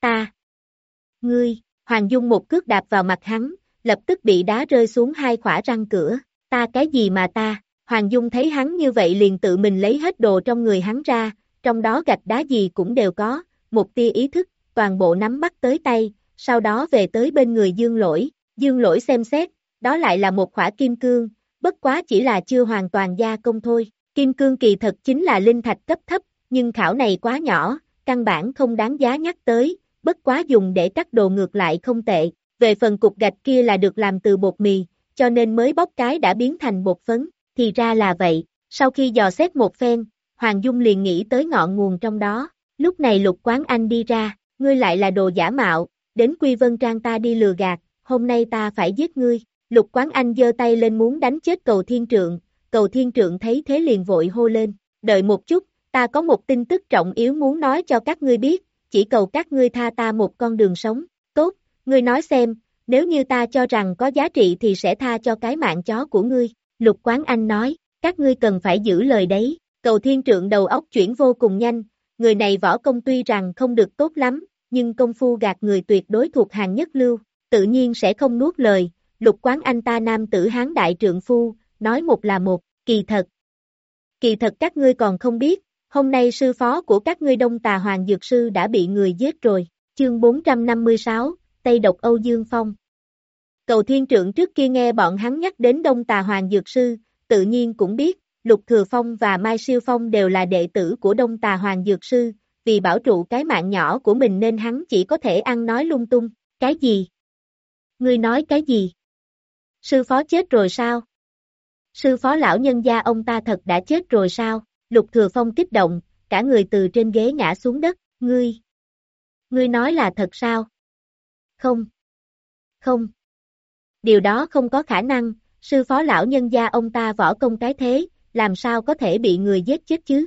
ta, ngươi, Hoàng Dung một cước đạp vào mặt hắn, lập tức bị đá rơi xuống hai khỏa răng cửa, ta cái gì mà ta, Hoàng Dung thấy hắn như vậy liền tự mình lấy hết đồ trong người hắn ra, trong đó gạch đá gì cũng đều có, một tia ý thức, toàn bộ nắm bắt tới tay, sau đó về tới bên người Dương Lỗi, Dương Lỗi xem xét, đó lại là một khỏa kim cương, bất quá chỉ là chưa hoàn toàn gia công thôi, kim cương kỳ thật chính là linh thạch cấp thấp, nhưng khảo này quá nhỏ, căn bản không đáng giá nhắc tới, bất quá dùng để cắt đồ ngược lại không tệ, về phần cục gạch kia là được làm từ bột mì, cho nên mới bóc cái đã biến thành bột phấn, thì ra là vậy, sau khi dò xét một phen, Hoàng Dung liền nghĩ tới ngọn nguồn trong đó, lúc này lục quán anh đi ra, ngươi lại là đồ giả mạo, đến Quy Vân Trang ta đi lừa gạt, hôm nay ta phải giết ngươi, lục quán anh giơ tay lên muốn đánh chết cầu thiên trượng, cầu thiên trượng thấy thế liền vội hô lên, đợi một chút, ta có một tin tức trọng yếu muốn nói cho các ngươi biết, chỉ cầu các ngươi tha ta một con đường sống, tốt, ngươi nói xem, nếu như ta cho rằng có giá trị thì sẽ tha cho cái mạng chó của ngươi, lục quán anh nói, các ngươi cần phải giữ lời đấy, cầu thiên trượng đầu óc chuyển vô cùng nhanh, người này võ công tuy rằng không được tốt lắm, nhưng công phu gạt người tuyệt đối thuộc hàng nhất lưu, tự nhiên sẽ không nuốt lời, lục quán anh ta nam tử hán đại trượng phu, nói một là một, kỳ thật. Kỳ thật các ngươi còn không biết, hôm nay sư phó của các ngươi đông tà hoàng dược sư đã bị người giết rồi, chương 456, Tây độc Âu Dương Phong. Cầu thiên trượng trước kia nghe bọn hắn nhắc đến đông tà hoàng dược sư, tự nhiên cũng biết, Lục Thừa Phong và Mai Siêu Phong đều là đệ tử của Đông Tà Hoàng Dược Sư, vì bảo trụ cái mạng nhỏ của mình nên hắn chỉ có thể ăn nói lung tung, cái gì? Ngươi nói cái gì? Sư phó chết rồi sao? Sư phó lão nhân gia ông ta thật đã chết rồi sao? Lục Thừa Phong kích động, cả người từ trên ghế ngã xuống đất, ngươi. Ngươi nói là thật sao? Không. Không. Điều đó không có khả năng, sư phó lão nhân gia ông ta võ công cái thế, làm sao có thể bị người giết chết chứ?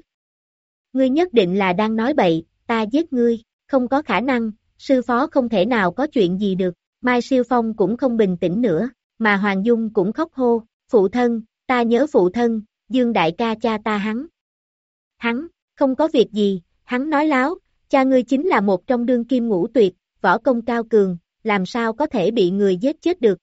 Ngươi nhất định là đang nói bậy, ta giết ngươi, không có khả năng, sư phó không thể nào có chuyện gì được, Mai Siêu Phong cũng không bình tĩnh nữa, mà Hoàng Dung cũng khóc hô, phụ thân, ta nhớ phụ thân, Dương đại ca cha ta hắn. Hắn, không có việc gì, hắn nói láo, cha ngươi chính là một trong đương kim ngũ tuyệt, võ công cao cường, làm sao có thể bị người giết chết được.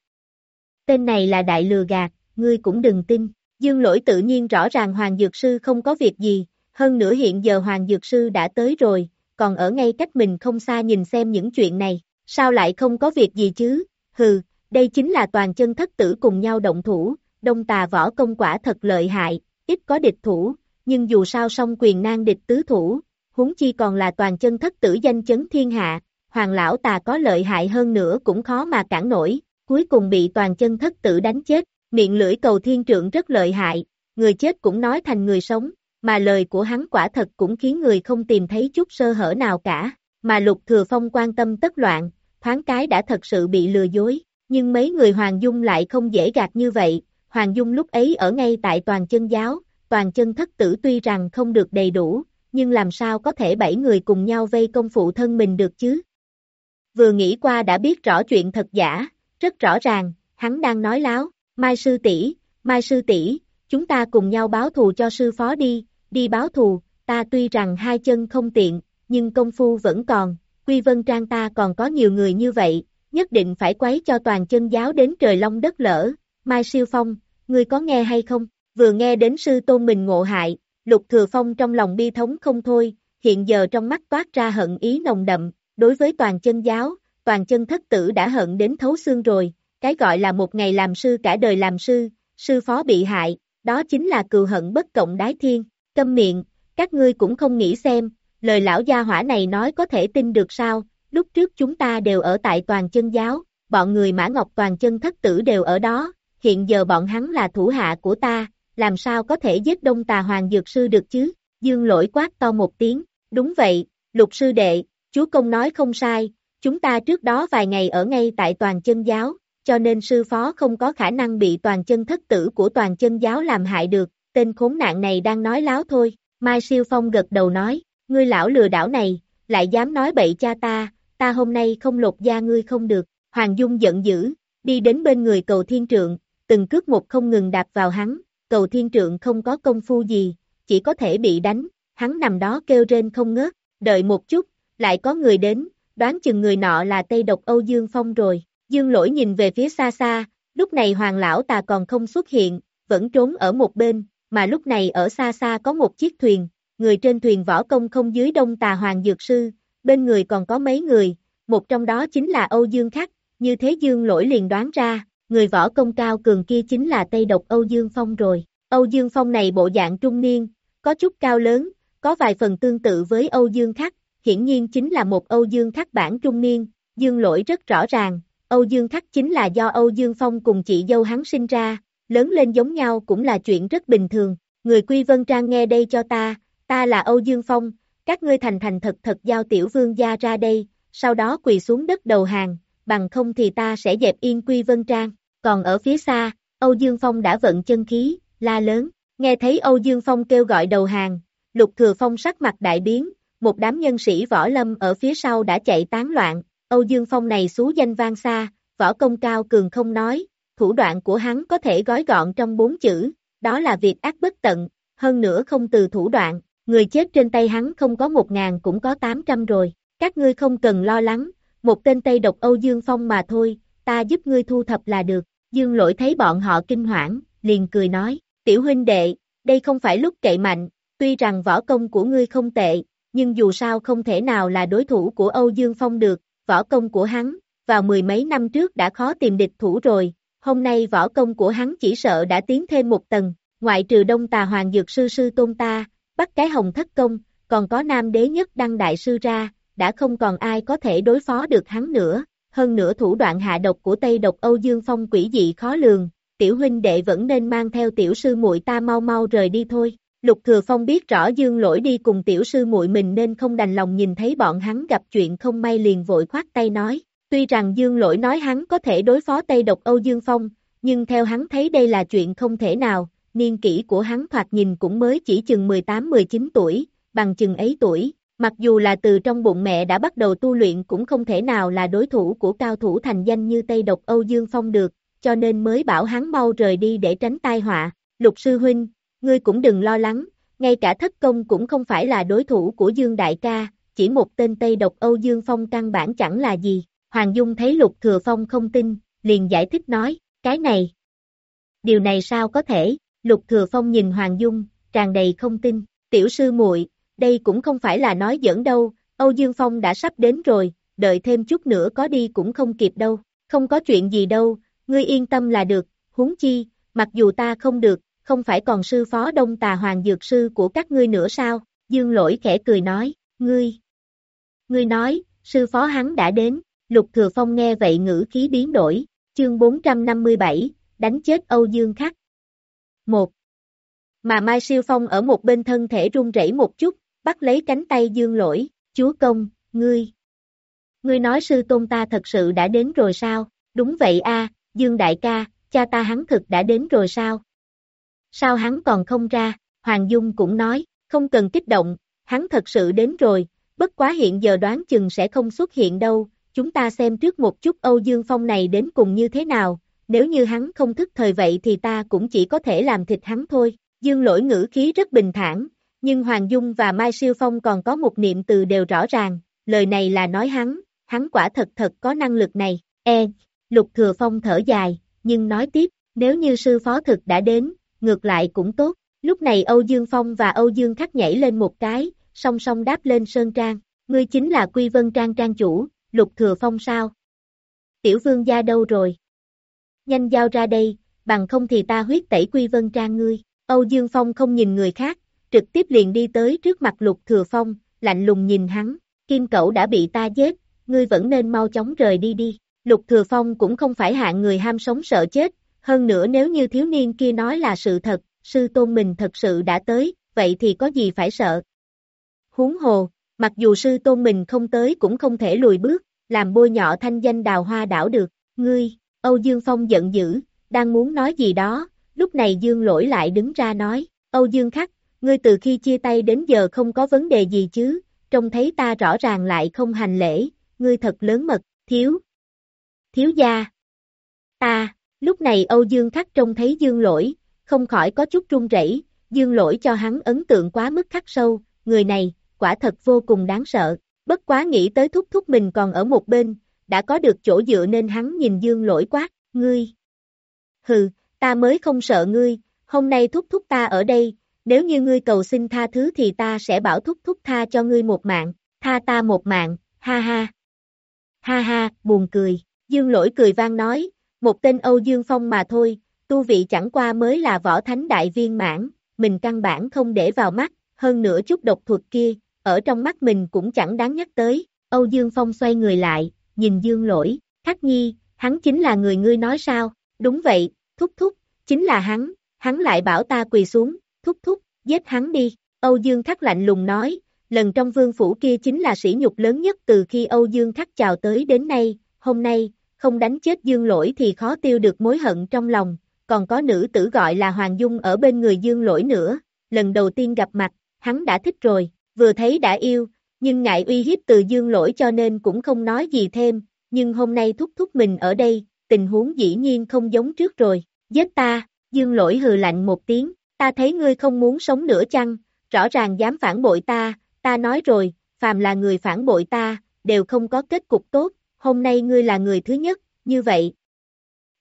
Tên này là đại lừa gạt, ngươi cũng đừng tin. Dương lỗi tự nhiên rõ ràng Hoàng Dược Sư không có việc gì, hơn nữa hiện giờ Hoàng Dược Sư đã tới rồi, còn ở ngay cách mình không xa nhìn xem những chuyện này, sao lại không có việc gì chứ, hừ, đây chính là toàn chân thất tử cùng nhau động thủ, đông tà võ công quả thật lợi hại, ít có địch thủ, nhưng dù sao song quyền nan địch tứ thủ, huống chi còn là toàn chân thất tử danh chấn thiên hạ, hoàng lão tà có lợi hại hơn nữa cũng khó mà cản nổi, cuối cùng bị toàn chân thất tử đánh chết, Miệng lưỡi cầu thiên trượng rất lợi hại, người chết cũng nói thành người sống, mà lời của hắn quả thật cũng khiến người không tìm thấy chút sơ hở nào cả, mà lục thừa phong quan tâm tất loạn, thoáng cái đã thật sự bị lừa dối, nhưng mấy người Hoàng Dung lại không dễ gạt như vậy, Hoàng Dung lúc ấy ở ngay tại toàn chân giáo, toàn chân thất tử tuy rằng không được đầy đủ, nhưng làm sao có thể bảy người cùng nhau vây công phụ thân mình được chứ? Vừa nghĩ qua đã biết rõ chuyện thật giả, rất rõ ràng, hắn đang nói láo, Mai sư tỷ, Mai sư tỷ, chúng ta cùng nhau báo thù cho sư phó đi, đi báo thù, ta tuy rằng hai chân không tiện, nhưng công phu vẫn còn, quy vân trang ta còn có nhiều người như vậy, nhất định phải quấy cho toàn chân giáo đến trời long đất lỡ, Mai siêu phong, ngươi có nghe hay không, vừa nghe đến sư tôn mình ngộ hại, lục thừa phong trong lòng bi thống không thôi, hiện giờ trong mắt toát ra hận ý nồng đậm, đối với toàn chân giáo, toàn chân thất tử đã hận đến thấu xương rồi, cái gọi là một ngày làm sư cả đời làm sư, sư phó bị hại, đó chính là cừu hận bất cộng đái thiên, câm miệng, các ngươi cũng không nghĩ xem, lời lão gia hỏa này nói có thể tin được sao, lúc trước chúng ta đều ở tại toàn chân giáo, bọn người Mã Ngọc toàn chân thất tử đều ở đó, hiện giờ bọn hắn là thủ hạ của ta, làm sao có thể giết đông tà hoàng dược sư được chứ, dương lỗi quát to một tiếng, đúng vậy, lục sư đệ, chú công nói không sai, chúng ta trước đó vài ngày ở ngay tại toàn chân giáo, cho nên sư phó không có khả năng bị toàn chân thất tử của toàn chân giáo làm hại được, tên khốn nạn này đang nói láo thôi, Mai Siêu Phong gật đầu nói, ngươi lão lừa đảo này, lại dám nói bậy cha ta, ta hôm nay không lột da ngươi không được, Hoàng Dung giận dữ, đi đến bên người cầu thiên trượng, từng cước một không ngừng đạp vào hắn, cầu thiên trượng không có công phu gì, chỉ có thể bị đánh, hắn nằm đó kêu rên không ngớt, đợi một chút, lại có người đến, đoán chừng người nọ là Tây Độc Âu Dương Phong rồi, Dương lỗi nhìn về phía xa xa, lúc này hoàng lão tà còn không xuất hiện, vẫn trốn ở một bên, mà lúc này ở xa xa có một chiếc thuyền, người trên thuyền võ công không dưới đông tà hoàng dược sư, bên người còn có mấy người, một trong đó chính là Âu Dương Khắc, như thế Dương lỗi liền đoán ra, người võ công cao cường kia chính là Tây Độc Âu Dương Phong rồi. Âu Dương Phong này bộ dạng trung niên, có chút cao lớn, có vài phần tương tự với Âu Dương Khắc, hiển nhiên chính là một Âu Dương Khắc bản trung niên, Dương lỗi rất rõ ràng, Âu Dương Khắc chính là do Âu Dương Phong cùng chị dâu hắn sinh ra, lớn lên giống nhau cũng là chuyện rất bình thường, người Quy Vân Trang nghe đây cho ta, ta là Âu Dương Phong, các ngươi thành thành thật thật giao tiểu vương gia ra đây, sau đó quỳ xuống đất đầu hàng, bằng không thì ta sẽ dẹp yên Quy Vân Trang, còn ở phía xa, Âu Dương Phong đã vận chân khí, la lớn, nghe thấy Âu Dương Phong kêu gọi đầu hàng, Lục Thừa Phong sắc mặt đại biến, một đám nhân sĩ võ lâm ở phía sau đã chạy tán loạn, Âu Dương Phong này xú danh vang xa, võ công cao cường không nói, thủ đoạn của hắn có thể gói gọn trong bốn chữ, đó là việc ác bất tận, hơn nữa không từ thủ đoạn, người chết trên tay hắn không có một ngàn cũng có tám trăm rồi, các ngươi không cần lo lắng, một tên Tây độc Âu Dương Phong mà thôi, ta giúp ngươi thu thập là được, Dương lỗi thấy bọn họ kinh hoảng, liền cười nói, tiểu huynh đệ, đây không phải lúc cậy mạnh, tuy rằng võ công của ngươi không tệ, nhưng dù sao không thể nào là đối thủ của Âu Dương Phong được, võ công của hắn, vào mười mấy năm trước đã khó tìm địch thủ rồi, hôm nay võ công của hắn chỉ sợ đã tiến thêm một tầng, ngoại trừ đông tà hoàng dược sư sư tôn ta, bắt cái hồng thất công, còn có nam đế nhất đăng đại sư ra, đã không còn ai có thể đối phó được hắn nữa, hơn nữa thủ đoạn hạ độc của Tây độc Âu Dương Phong quỷ dị khó lường, tiểu huynh đệ vẫn nên mang theo tiểu sư muội ta mau mau rời đi thôi. Lục Thừa Phong biết rõ Dương Lỗi đi cùng tiểu sư muội mình nên không đành lòng nhìn thấy bọn hắn gặp chuyện không may liền vội khoát tay nói. Tuy rằng Dương Lỗi nói hắn có thể đối phó Tây độc Âu Dương Phong, nhưng theo hắn thấy đây là chuyện không thể nào, niên kỷ của hắn thoạt nhìn cũng mới chỉ chừng 18-19 tuổi, bằng chừng ấy tuổi, mặc dù là từ trong bụng mẹ đã bắt đầu tu luyện cũng không thể nào là đối thủ của cao thủ thành danh như Tây độc Âu Dương Phong được, cho nên mới bảo hắn mau rời đi để tránh tai họa. Lục sư huynh, ngươi cũng đừng lo lắng, ngay cả thất công cũng không phải là đối thủ của Dương Đại ca, chỉ một tên Tây độc Âu Dương Phong căn bản chẳng là gì. Hoàng Dung thấy Lục Thừa Phong không tin, liền giải thích nói, cái này. Điều này sao có thể, Lục Thừa Phong nhìn Hoàng Dung, tràn đầy không tin, tiểu sư muội, đây cũng không phải là nói giỡn đâu, Âu Dương Phong đã sắp đến rồi, đợi thêm chút nữa có đi cũng không kịp đâu, không có chuyện gì đâu, ngươi yên tâm là được, huống chi, mặc dù ta không được, không phải còn sư phó đông tà hoàng dược sư của các ngươi nữa sao, Dương lỗi khẽ cười nói, ngươi, ngươi nói, sư phó hắn đã đến, Lục Thừa Phong nghe vậy ngữ khí biến đổi, chương 457, đánh chết Âu Dương Khắc. Một. Mà Mai Siêu Phong ở một bên thân thể run rẩy một chút, bắt lấy cánh tay Dương Lỗi, chúa công, ngươi. Ngươi nói sư tôn ta thật sự đã đến rồi sao? Đúng vậy a, Dương Đại ca, cha ta hắn thực đã đến rồi sao? Sao hắn còn không ra? Hoàng Dung cũng nói, không cần kích động, hắn thật sự đến rồi, bất quá hiện giờ đoán chừng sẽ không xuất hiện đâu, chúng ta xem trước một chút Âu Dương Phong này đến cùng như thế nào, nếu như hắn không thức thời vậy thì ta cũng chỉ có thể làm thịt hắn thôi. Dương lỗi ngữ khí rất bình thản, nhưng Hoàng Dung và Mai Siêu Phong còn có một niệm từ đều rõ ràng, lời này là nói hắn, hắn quả thật thật có năng lực này, e, Lục Thừa Phong thở dài, nhưng nói tiếp, nếu như sư phó thực đã đến, ngược lại cũng tốt, lúc này Âu Dương Phong và Âu Dương Khắc nhảy lên một cái, song song đáp lên Sơn Trang, ngươi chính là Quy Vân Trang Trang chủ, Lục Thừa Phong sao? Tiểu vương gia đâu rồi? Nhanh giao ra đây, bằng không thì ta huyết tẩy Quy Vân Trang ngươi. Âu Dương Phong không nhìn người khác, trực tiếp liền đi tới trước mặt Lục Thừa Phong, lạnh lùng nhìn hắn, Kim Cẩu đã bị ta giết, ngươi vẫn nên mau chóng rời đi đi. Lục Thừa Phong cũng không phải hạng người ham sống sợ chết, hơn nữa nếu như thiếu niên kia nói là sự thật, sư tôn mình thật sự đã tới, vậy thì có gì phải sợ. Huống hồ, mặc dù sư tôn mình không tới cũng không thể lùi bước, làm bôi nhọ thanh danh đào hoa đảo được, ngươi, Âu Dương Phong giận dữ, đang muốn nói gì đó, lúc này Dương lỗi lại đứng ra nói, Âu Dương khắc, ngươi từ khi chia tay đến giờ không có vấn đề gì chứ, trông thấy ta rõ ràng lại không hành lễ, ngươi thật lớn mật, thiếu. Thiếu gia. Ta, lúc này Âu Dương khắc trông thấy Dương lỗi, không khỏi có chút run rẩy, Dương lỗi cho hắn ấn tượng quá mức khắc sâu, người này, quả thật vô cùng đáng sợ, bất quá nghĩ tới thúc thúc mình còn ở một bên, đã có được chỗ dựa nên hắn nhìn Dương lỗi quát, ngươi. Hừ, ta mới không sợ ngươi, hôm nay thúc thúc ta ở đây, nếu như ngươi cầu xin tha thứ thì ta sẽ bảo thúc thúc tha cho ngươi một mạng, tha ta một mạng, ha ha. Ha ha, buồn cười, dương lỗi cười vang nói, một tên Âu Dương Phong mà thôi, tu vị chẳng qua mới là võ thánh đại viên mãn, mình căn bản không để vào mắt, hơn nữa chút độc thuật kia, ở trong mắt mình cũng chẳng đáng nhắc tới, Âu Dương Phong xoay người lại, nhìn Dương lỗi, khắc nhi, hắn chính là người ngươi nói sao, đúng vậy, thúc thúc, chính là hắn, hắn lại bảo ta quỳ xuống, thúc thúc, giết hắn đi, Âu Dương khắc lạnh lùng nói, lần trong vương phủ kia chính là sỉ nhục lớn nhất từ khi Âu Dương khắc chào tới đến nay, hôm nay, không đánh chết Dương lỗi thì khó tiêu được mối hận trong lòng, còn có nữ tử gọi là Hoàng Dung ở bên người Dương lỗi nữa, lần đầu tiên gặp mặt, hắn đã thích rồi, vừa thấy đã yêu, nhưng ngại uy hiếp từ Dương lỗi cho nên cũng không nói gì thêm, nhưng hôm nay thúc thúc mình ở đây, tình huống dĩ nhiên không giống trước rồi, giết ta, Dương lỗi hừ lạnh một tiếng, ta thấy ngươi không muốn sống nữa chăng, rõ ràng dám phản bội ta, ta nói rồi, phàm là người phản bội ta, đều không có kết cục tốt, hôm nay ngươi là người thứ nhất, như vậy.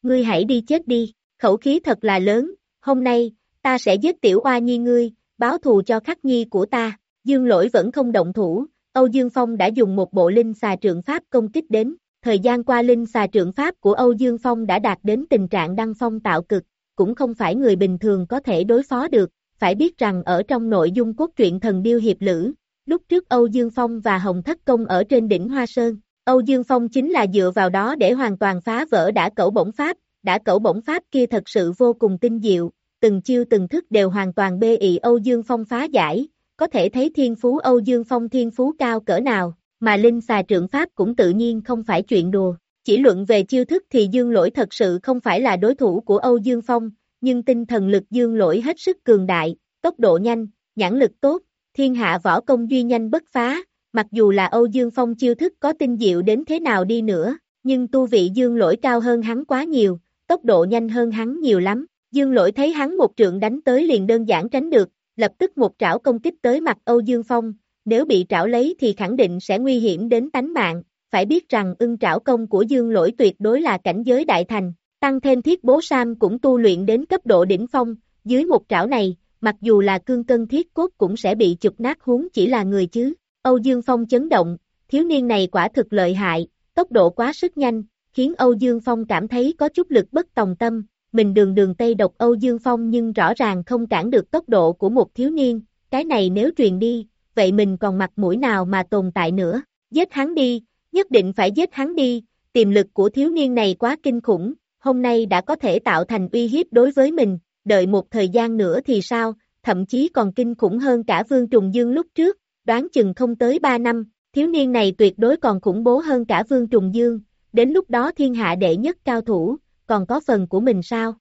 Ngươi hãy đi chết đi, khẩu khí thật là lớn, hôm nay, ta sẽ giết tiểu oa nhi ngươi, báo thù cho khắc nhi của ta, dương lỗi vẫn không động thủ, Âu Dương Phong đã dùng một bộ linh xà trượng pháp công kích đến, thời gian qua linh xà trượng pháp của Âu Dương Phong đã đạt đến tình trạng đăng phong tạo cực, cũng không phải người bình thường có thể đối phó được, phải biết rằng ở trong nội dung cốt truyện thần điêu hiệp lữ, lúc trước Âu Dương Phong và Hồng Thất Công ở trên đỉnh Hoa Sơn, Âu Dương Phong chính là dựa vào đó để hoàn toàn phá vỡ đã cẩu bổng pháp, đã cẩu bổng pháp kia thật sự vô cùng tinh diệu, từng chiêu từng thức đều hoàn toàn bê ị Âu Dương Phong phá giải, có thể thấy thiên phú Âu Dương Phong thiên phú cao cỡ nào, mà linh xà trượng pháp cũng tự nhiên không phải chuyện đùa. Chỉ luận về chiêu thức thì Dương Lỗi thật sự không phải là đối thủ của Âu Dương Phong, nhưng tinh thần lực Dương Lỗi hết sức cường đại, tốc độ nhanh, nhãn lực tốt, thiên hạ võ công duy nhanh bất phá, mặc dù là Âu Dương Phong chiêu thức có tinh diệu đến thế nào đi nữa, nhưng tu vị Dương Lỗi cao hơn hắn quá nhiều, tốc độ nhanh hơn hắn nhiều lắm. Dương Lỗi thấy hắn một trượng đánh tới liền đơn giản tránh được, lập tức một trảo công kích tới mặt Âu Dương Phong, nếu bị trảo lấy thì khẳng định sẽ nguy hiểm đến tánh mạng, phải biết rằng ưng trảo công của Dương Lỗi tuyệt đối là cảnh giới đại thành, tăng thêm thiết bố Sam cũng tu luyện đến cấp độ đỉnh phong, dưới một trảo này, mặc dù là cương cân thiết cốt cũng sẽ bị chụp nát huống chỉ là người chứ. Âu Dương Phong chấn động, thiếu niên này quả thực lợi hại, tốc độ quá sức nhanh, khiến Âu Dương Phong cảm thấy có chút lực bất tòng tâm, mình đường đường Tây độc Âu Dương Phong nhưng rõ ràng không cản được tốc độ của một thiếu niên, cái này nếu truyền đi, vậy mình còn mặt mũi nào mà tồn tại nữa, giết hắn đi, nhất định phải giết hắn đi, tiềm lực của thiếu niên này quá kinh khủng, hôm nay đã có thể tạo thành uy hiếp đối với mình, đợi một thời gian nữa thì sao, thậm chí còn kinh khủng hơn cả Vương Trùng Dương lúc trước, đoán chừng không tới 3 năm, thiếu niên này tuyệt đối còn khủng bố hơn cả Vương Trùng Dương, đến lúc đó thiên hạ đệ nhất cao thủ, còn có phần của mình sao?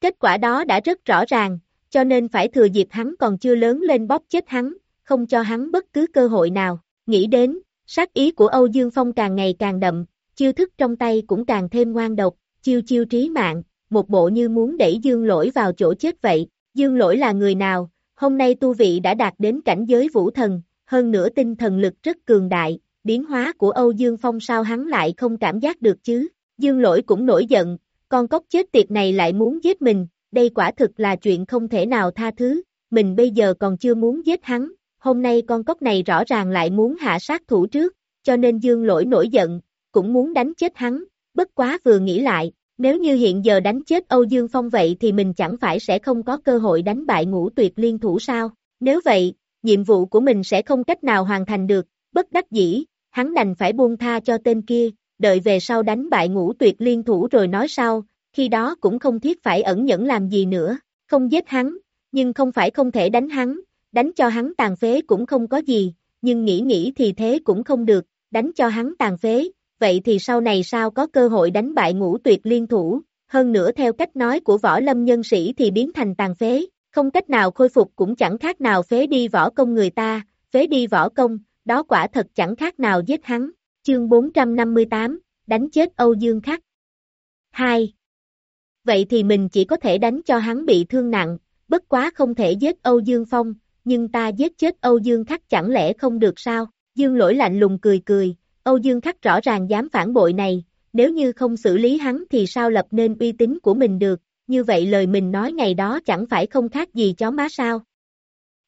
Kết quả đó đã rất rõ ràng, cho nên phải thừa dịp hắn còn chưa lớn lên bóp chết hắn, không cho hắn bất cứ cơ hội nào. Nghĩ đến, sát ý của Âu Dương Phong càng ngày càng đậm, chiêu thức trong tay cũng càng thêm ngoan độc, chiêu chiêu trí mạng, một bộ như muốn đẩy Dương Lỗi vào chỗ chết vậy. Dương Lỗi là người nào? Hôm nay tu vị đã đạt đến cảnh giới vũ thần, hơn nữa tinh thần lực rất cường đại, biến hóa của Âu Dương Phong sao hắn lại không cảm giác được chứ? Dương Lỗi cũng nổi giận, con cốc chết tiệt này lại muốn giết mình, đây quả thực là chuyện không thể nào tha thứ, mình bây giờ còn chưa muốn giết hắn, hôm nay con cốc này rõ ràng lại muốn hạ sát thủ trước, cho nên Dương Lỗi nổi giận, cũng muốn đánh chết hắn, bất quá vừa nghĩ lại, nếu như hiện giờ đánh chết Âu Dương Phong vậy thì mình chẳng phải sẽ không có cơ hội đánh bại ngũ tuyệt liên thủ sao, nếu vậy, nhiệm vụ của mình sẽ không cách nào hoàn thành được, bất đắc dĩ, hắn đành phải buông tha cho tên kia, đợi về sau đánh bại ngũ tuyệt liên thủ rồi nói sau, khi đó cũng không thiết phải ẩn nhẫn làm gì nữa, không giết hắn, nhưng không phải không thể đánh hắn, đánh cho hắn tàn phế cũng không có gì, nhưng nghĩ nghĩ thì thế cũng không được, đánh cho hắn tàn phế, vậy thì sau này sao có cơ hội đánh bại ngũ tuyệt liên thủ, hơn nữa theo cách nói của võ lâm nhân sĩ thì biến thành tàn phế, không cách nào khôi phục cũng chẳng khác nào phế đi võ công người ta, phế đi võ công, đó quả thật chẳng khác nào giết hắn. Chương 458, đánh chết Âu Dương Khắc. 2. Vậy thì mình chỉ có thể đánh cho hắn bị thương nặng, bất quá không thể giết Âu Dương Phong, nhưng ta giết chết Âu Dương Khắc chẳng lẽ không được sao? Dương lỗi lạnh lùng cười cười, Âu Dương Khắc rõ ràng dám phản bội này, nếu như không xử lý hắn thì sao lập nên uy tín của mình được, như vậy lời mình nói ngày đó chẳng phải không khác gì chó má sao.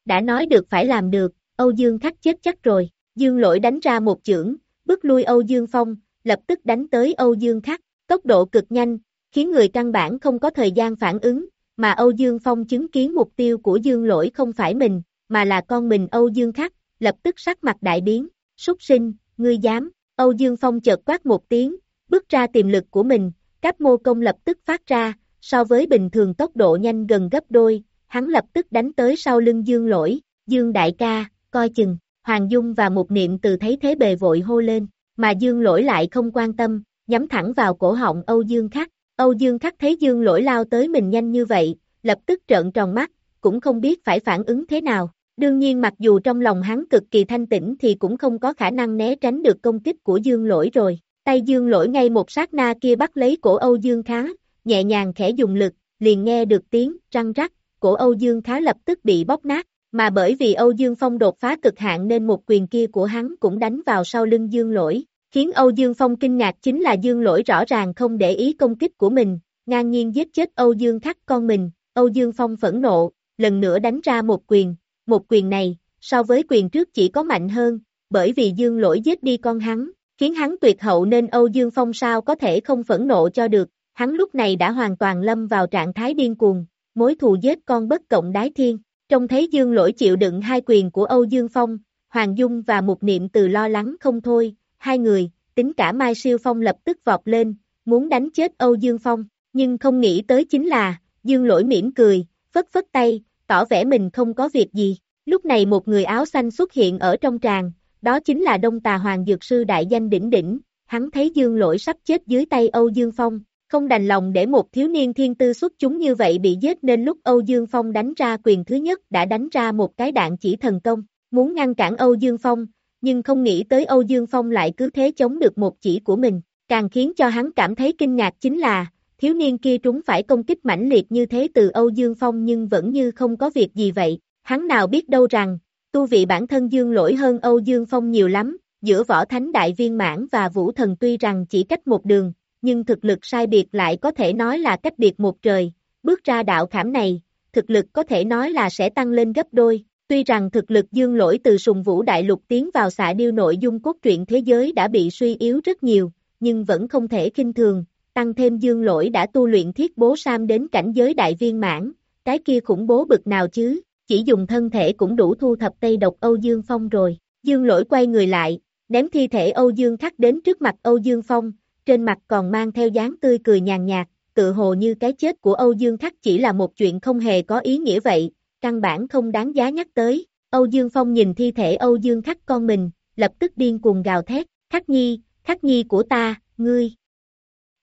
Đã nói được phải làm được, Âu Dương Khắc chết chắc rồi, Dương lỗi đánh ra một chưởng, bước lui Âu Dương Phong, lập tức đánh tới Âu Dương Khắc, tốc độ cực nhanh, khiến người căn bản không có thời gian phản ứng, mà Âu Dương Phong chứng kiến mục tiêu của Dương lỗi không phải mình, mà là con mình Âu Dương Khắc, lập tức sắc mặt đại biến, súc sinh, ngươi dám, Âu Dương Phong chợt quát một tiếng, bước ra tiềm lực của mình, các mô công lập tức phát ra, so với bình thường tốc độ nhanh gần gấp đôi, hắn lập tức đánh tới sau lưng Dương lỗi, Dương đại ca, coi chừng, Hoàng Dung và một niệm từ thấy thế bề vội hô lên, mà Dương lỗi lại không quan tâm, nhắm thẳng vào cổ họng Âu Dương Khắc, Âu Dương Khắc thấy Dương lỗi lao tới mình nhanh như vậy, lập tức trợn tròn mắt, cũng không biết phải phản ứng thế nào. Đương nhiên mặc dù trong lòng hắn cực kỳ thanh tĩnh thì cũng không có khả năng né tránh được công kích của Dương lỗi rồi. Tay Dương lỗi ngay một sát na kia bắt lấy cổ Âu Dương Khá, nhẹ nhàng khẽ dùng lực, liền nghe được tiếng răng rắc, cổ Âu Dương Khá lập tức bị bóp nát, mà bởi vì Âu Dương Phong đột phá cực hạn nên một quyền kia của hắn cũng đánh vào sau lưng Dương lỗi, khiến Âu Dương Phong kinh ngạc chính là Dương lỗi rõ ràng không để ý công kích của mình, ngang nhiên giết chết Âu Dương Khắc con mình, Âu Dương Phong phẫn nộ, lần nữa đánh ra một quyền, một quyền này, so với quyền trước chỉ có mạnh hơn, bởi vì Dương lỗi giết đi con hắn, khiến hắn tuyệt hậu nên Âu Dương Phong sao có thể không phẫn nộ cho được, hắn lúc này đã hoàn toàn lâm vào trạng thái điên cuồng, mối thù giết con bất cộng đái thiên, trông thấy Dương lỗi chịu đựng hai quyền của Âu Dương Phong, Hoàng Dung và một niệm từ lo lắng không thôi, hai người, tính cả Mai Siêu Phong lập tức vọt lên, muốn đánh chết Âu Dương Phong, nhưng không nghĩ tới chính là, Dương lỗi mỉm cười, phất phất tay, tỏ vẻ mình không có việc gì. Lúc này một người áo xanh xuất hiện ở trong tràng, đó chính là Đông Tà Hoàng Dược Sư Đại Danh Đỉnh Đỉnh, hắn thấy Dương lỗi sắp chết dưới tay Âu Dương Phong, không đành lòng để một thiếu niên thiên tư xuất chúng như vậy bị giết nên lúc Âu Dương Phong đánh ra quyền thứ nhất đã đánh ra một cái đạn chỉ thần công, muốn ngăn cản Âu Dương Phong, nhưng không nghĩ tới Âu Dương Phong lại cứ thế chống được một chỉ của mình, càng khiến cho hắn cảm thấy kinh ngạc chính là, thiếu niên kia trúng phải công kích mãnh liệt như thế từ Âu Dương Phong nhưng vẫn như không có việc gì vậy, hắn nào biết đâu rằng, tu vị bản thân Dương lỗi hơn Âu Dương Phong nhiều lắm, giữa võ thánh đại viên mãn và vũ thần tuy rằng chỉ cách một đường, nhưng thực lực sai biệt lại có thể nói là cách biệt một trời, bước ra đạo khảm này, thực lực có thể nói là sẽ tăng lên gấp đôi, tuy rằng thực lực dương lỗi từ sùng vũ đại lục tiến vào xạ điêu nội dung cốt truyện thế giới đã bị suy yếu rất nhiều, nhưng vẫn không thể kinh thường, tăng thêm dương lỗi đã tu luyện thiết bố Sam đến cảnh giới đại viên mãn, cái kia khủng bố bực nào chứ, chỉ dùng thân thể cũng đủ thu thập tây độc Âu Dương Phong rồi, dương lỗi quay người lại, ném thi thể Âu Dương khắc đến trước mặt Âu Dương Phong, trên mặt còn mang theo dáng tươi cười nhàn nhạt, tự hồ như cái chết của Âu Dương khắc chỉ là một chuyện không hề có ý nghĩa vậy, căn bản không đáng giá nhắc tới, Âu Dương Phong nhìn thi thể Âu Dương khắc con mình, lập tức điên cuồng gào thét, khắc nhi, khắc nhi của ta, ngươi,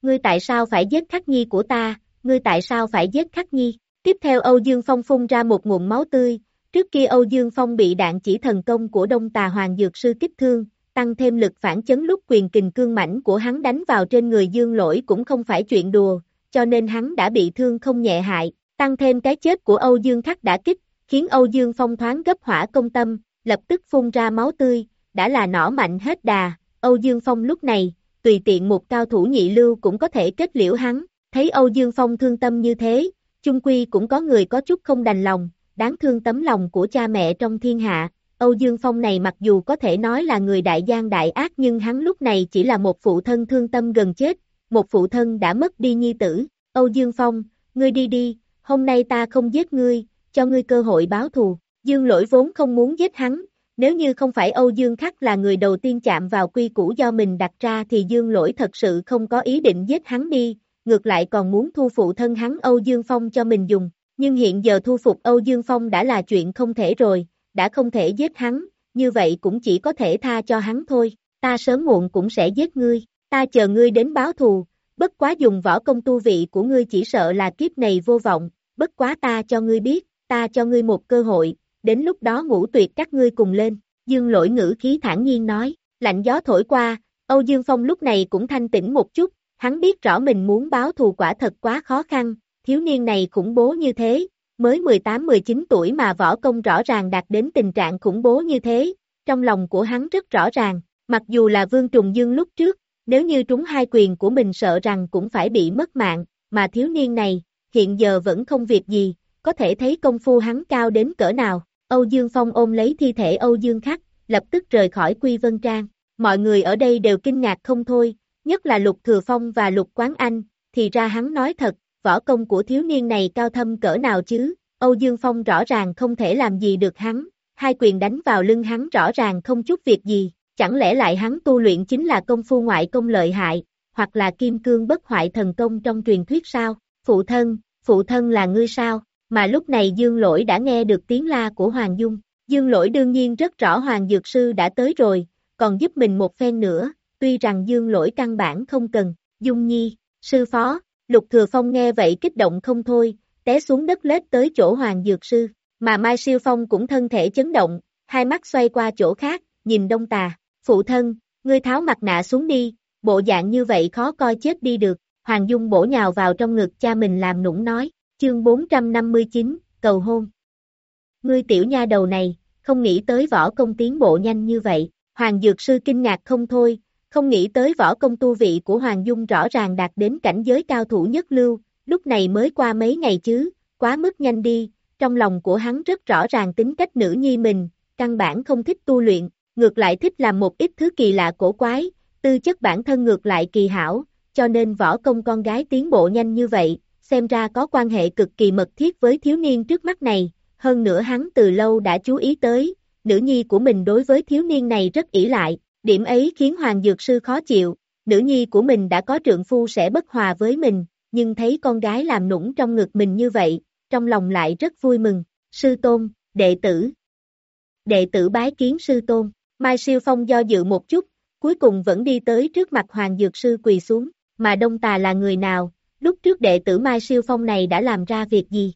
ngươi tại sao phải giết khắc nhi của ta, ngươi tại sao phải giết khắc nhi? Tiếp theo Âu Dương Phong phun ra một ngụm máu tươi, trước kia Âu Dương Phong bị đạn chỉ thần công của Đông Tà Hoàng Dược Sư kích thương, tăng thêm lực phản chấn lúc quyền kình cương mảnh của hắn đánh vào trên người Dương Lỗi cũng không phải chuyện đùa, cho nên hắn đã bị thương không nhẹ hại, tăng thêm cái chết của Âu Dương Khắc đã kích, khiến Âu Dương Phong thoáng gấp hỏa công tâm, lập tức phun ra máu tươi, đã là nỏ mạnh hết đà, Âu Dương Phong lúc này, tùy tiện một cao thủ nhị lưu cũng có thể kết liễu hắn, thấy Âu Dương Phong thương tâm như thế, chung quy cũng có người có chút không đành lòng, đáng thương tấm lòng của cha mẹ trong thiên hạ. Âu Dương Phong này mặc dù có thể nói là người đại gian đại ác nhưng hắn lúc này chỉ là một phụ thân thương tâm gần chết, một phụ thân đã mất đi nhi tử. Âu Dương Phong, ngươi đi đi, hôm nay ta không giết ngươi, cho ngươi cơ hội báo thù. Dương lỗi vốn không muốn giết hắn, nếu như không phải Âu Dương Khắc là người đầu tiên chạm vào quy củ do mình đặt ra thì Dương lỗi thật sự không có ý định giết hắn đi, ngược lại còn muốn thu phụ thân hắn Âu Dương Phong cho mình dùng. Nhưng hiện giờ thu phục Âu Dương Phong đã là chuyện không thể rồi, đã không thể giết hắn, như vậy cũng chỉ có thể tha cho hắn thôi, ta sớm muộn cũng sẽ giết ngươi, ta chờ ngươi đến báo thù, bất quá dùng võ công tu vị của ngươi chỉ sợ là kiếp này vô vọng, bất quá ta cho ngươi biết, ta cho ngươi một cơ hội, đến lúc đó ngủ tuyệt các ngươi cùng lên, dương lỗi ngữ khí thản nhiên nói, lạnh gió thổi qua, Âu Dương Phong lúc này cũng thanh tĩnh một chút, hắn biết rõ mình muốn báo thù quả thật quá khó khăn, thiếu niên này khủng bố như thế, mới 18-19 tuổi mà võ công rõ ràng đạt đến tình trạng khủng bố như thế, trong lòng của hắn rất rõ ràng, mặc dù là Vương Trùng Dương lúc trước, nếu như trúng hai quyền của mình sợ rằng cũng phải bị mất mạng, mà thiếu niên này, hiện giờ vẫn không việc gì, có thể thấy công phu hắn cao đến cỡ nào. Âu Dương Phong ôm lấy thi thể Âu Dương Khắc, lập tức rời khỏi Quy Vân Trang. Mọi người ở đây đều kinh ngạc không thôi, nhất là Lục Thừa Phong và Lục Quán Anh, thì ra hắn nói thật, võ công của thiếu niên này cao thâm cỡ nào chứ, Âu Dương Phong rõ ràng không thể làm gì được hắn, hai quyền đánh vào lưng hắn rõ ràng không chút việc gì, chẳng lẽ lại hắn tu luyện chính là công phu ngoại công lợi hại, hoặc là kim cương bất hoại thần công trong truyền thuyết sao, phụ thân, phụ thân là ngươi sao, mà lúc này Dương Lỗi đã nghe được tiếng la của Hoàng Dung, Dương Lỗi đương nhiên rất rõ Hoàng Dược Sư đã tới rồi, còn giúp mình một phen nữa, tuy rằng Dương Lỗi căn bản không cần, Dung Nhi, sư phó, Lục Thừa Phong nghe vậy kích động không thôi, té xuống đất lết tới chỗ Hoàng Dược Sư, mà Mai Siêu Phong cũng thân thể chấn động, hai mắt xoay qua chỗ khác, nhìn đông tà, phụ thân, ngươi tháo mặt nạ xuống đi, bộ dạng như vậy khó coi chết đi được, Hoàng Dung bổ nhào vào trong ngực cha mình làm nũng nói, chương 459, cầu hôn. Ngươi tiểu nha đầu này, không nghĩ tới võ công tiến bộ nhanh như vậy, Hoàng Dược Sư kinh ngạc không thôi, không nghĩ tới võ công tu vị của Hoàng Dung rõ ràng đạt đến cảnh giới cao thủ nhất lưu, lúc này mới qua mấy ngày chứ, quá mức nhanh đi, trong lòng của hắn rất rõ ràng tính cách nữ nhi mình, căn bản không thích tu luyện, ngược lại thích làm một ít thứ kỳ lạ cổ quái, tư chất bản thân ngược lại kỳ hảo, cho nên võ công con gái tiến bộ nhanh như vậy, xem ra có quan hệ cực kỳ mật thiết với thiếu niên trước mắt này, hơn nữa hắn từ lâu đã chú ý tới, nữ nhi của mình đối với thiếu niên này rất ỷ lại, điểm ấy khiến Hoàng Dược Sư khó chịu, nữ nhi của mình đã có trượng phu sẽ bất hòa với mình, nhưng thấy con gái làm nũng trong ngực mình như vậy, trong lòng lại rất vui mừng, sư tôn, đệ tử. Đệ tử bái kiến sư tôn, Mai Siêu Phong do dự một chút, cuối cùng vẫn đi tới trước mặt Hoàng Dược Sư quỳ xuống, mà Đông Tà là người nào, lúc trước đệ tử Mai Siêu Phong này đã làm ra việc gì?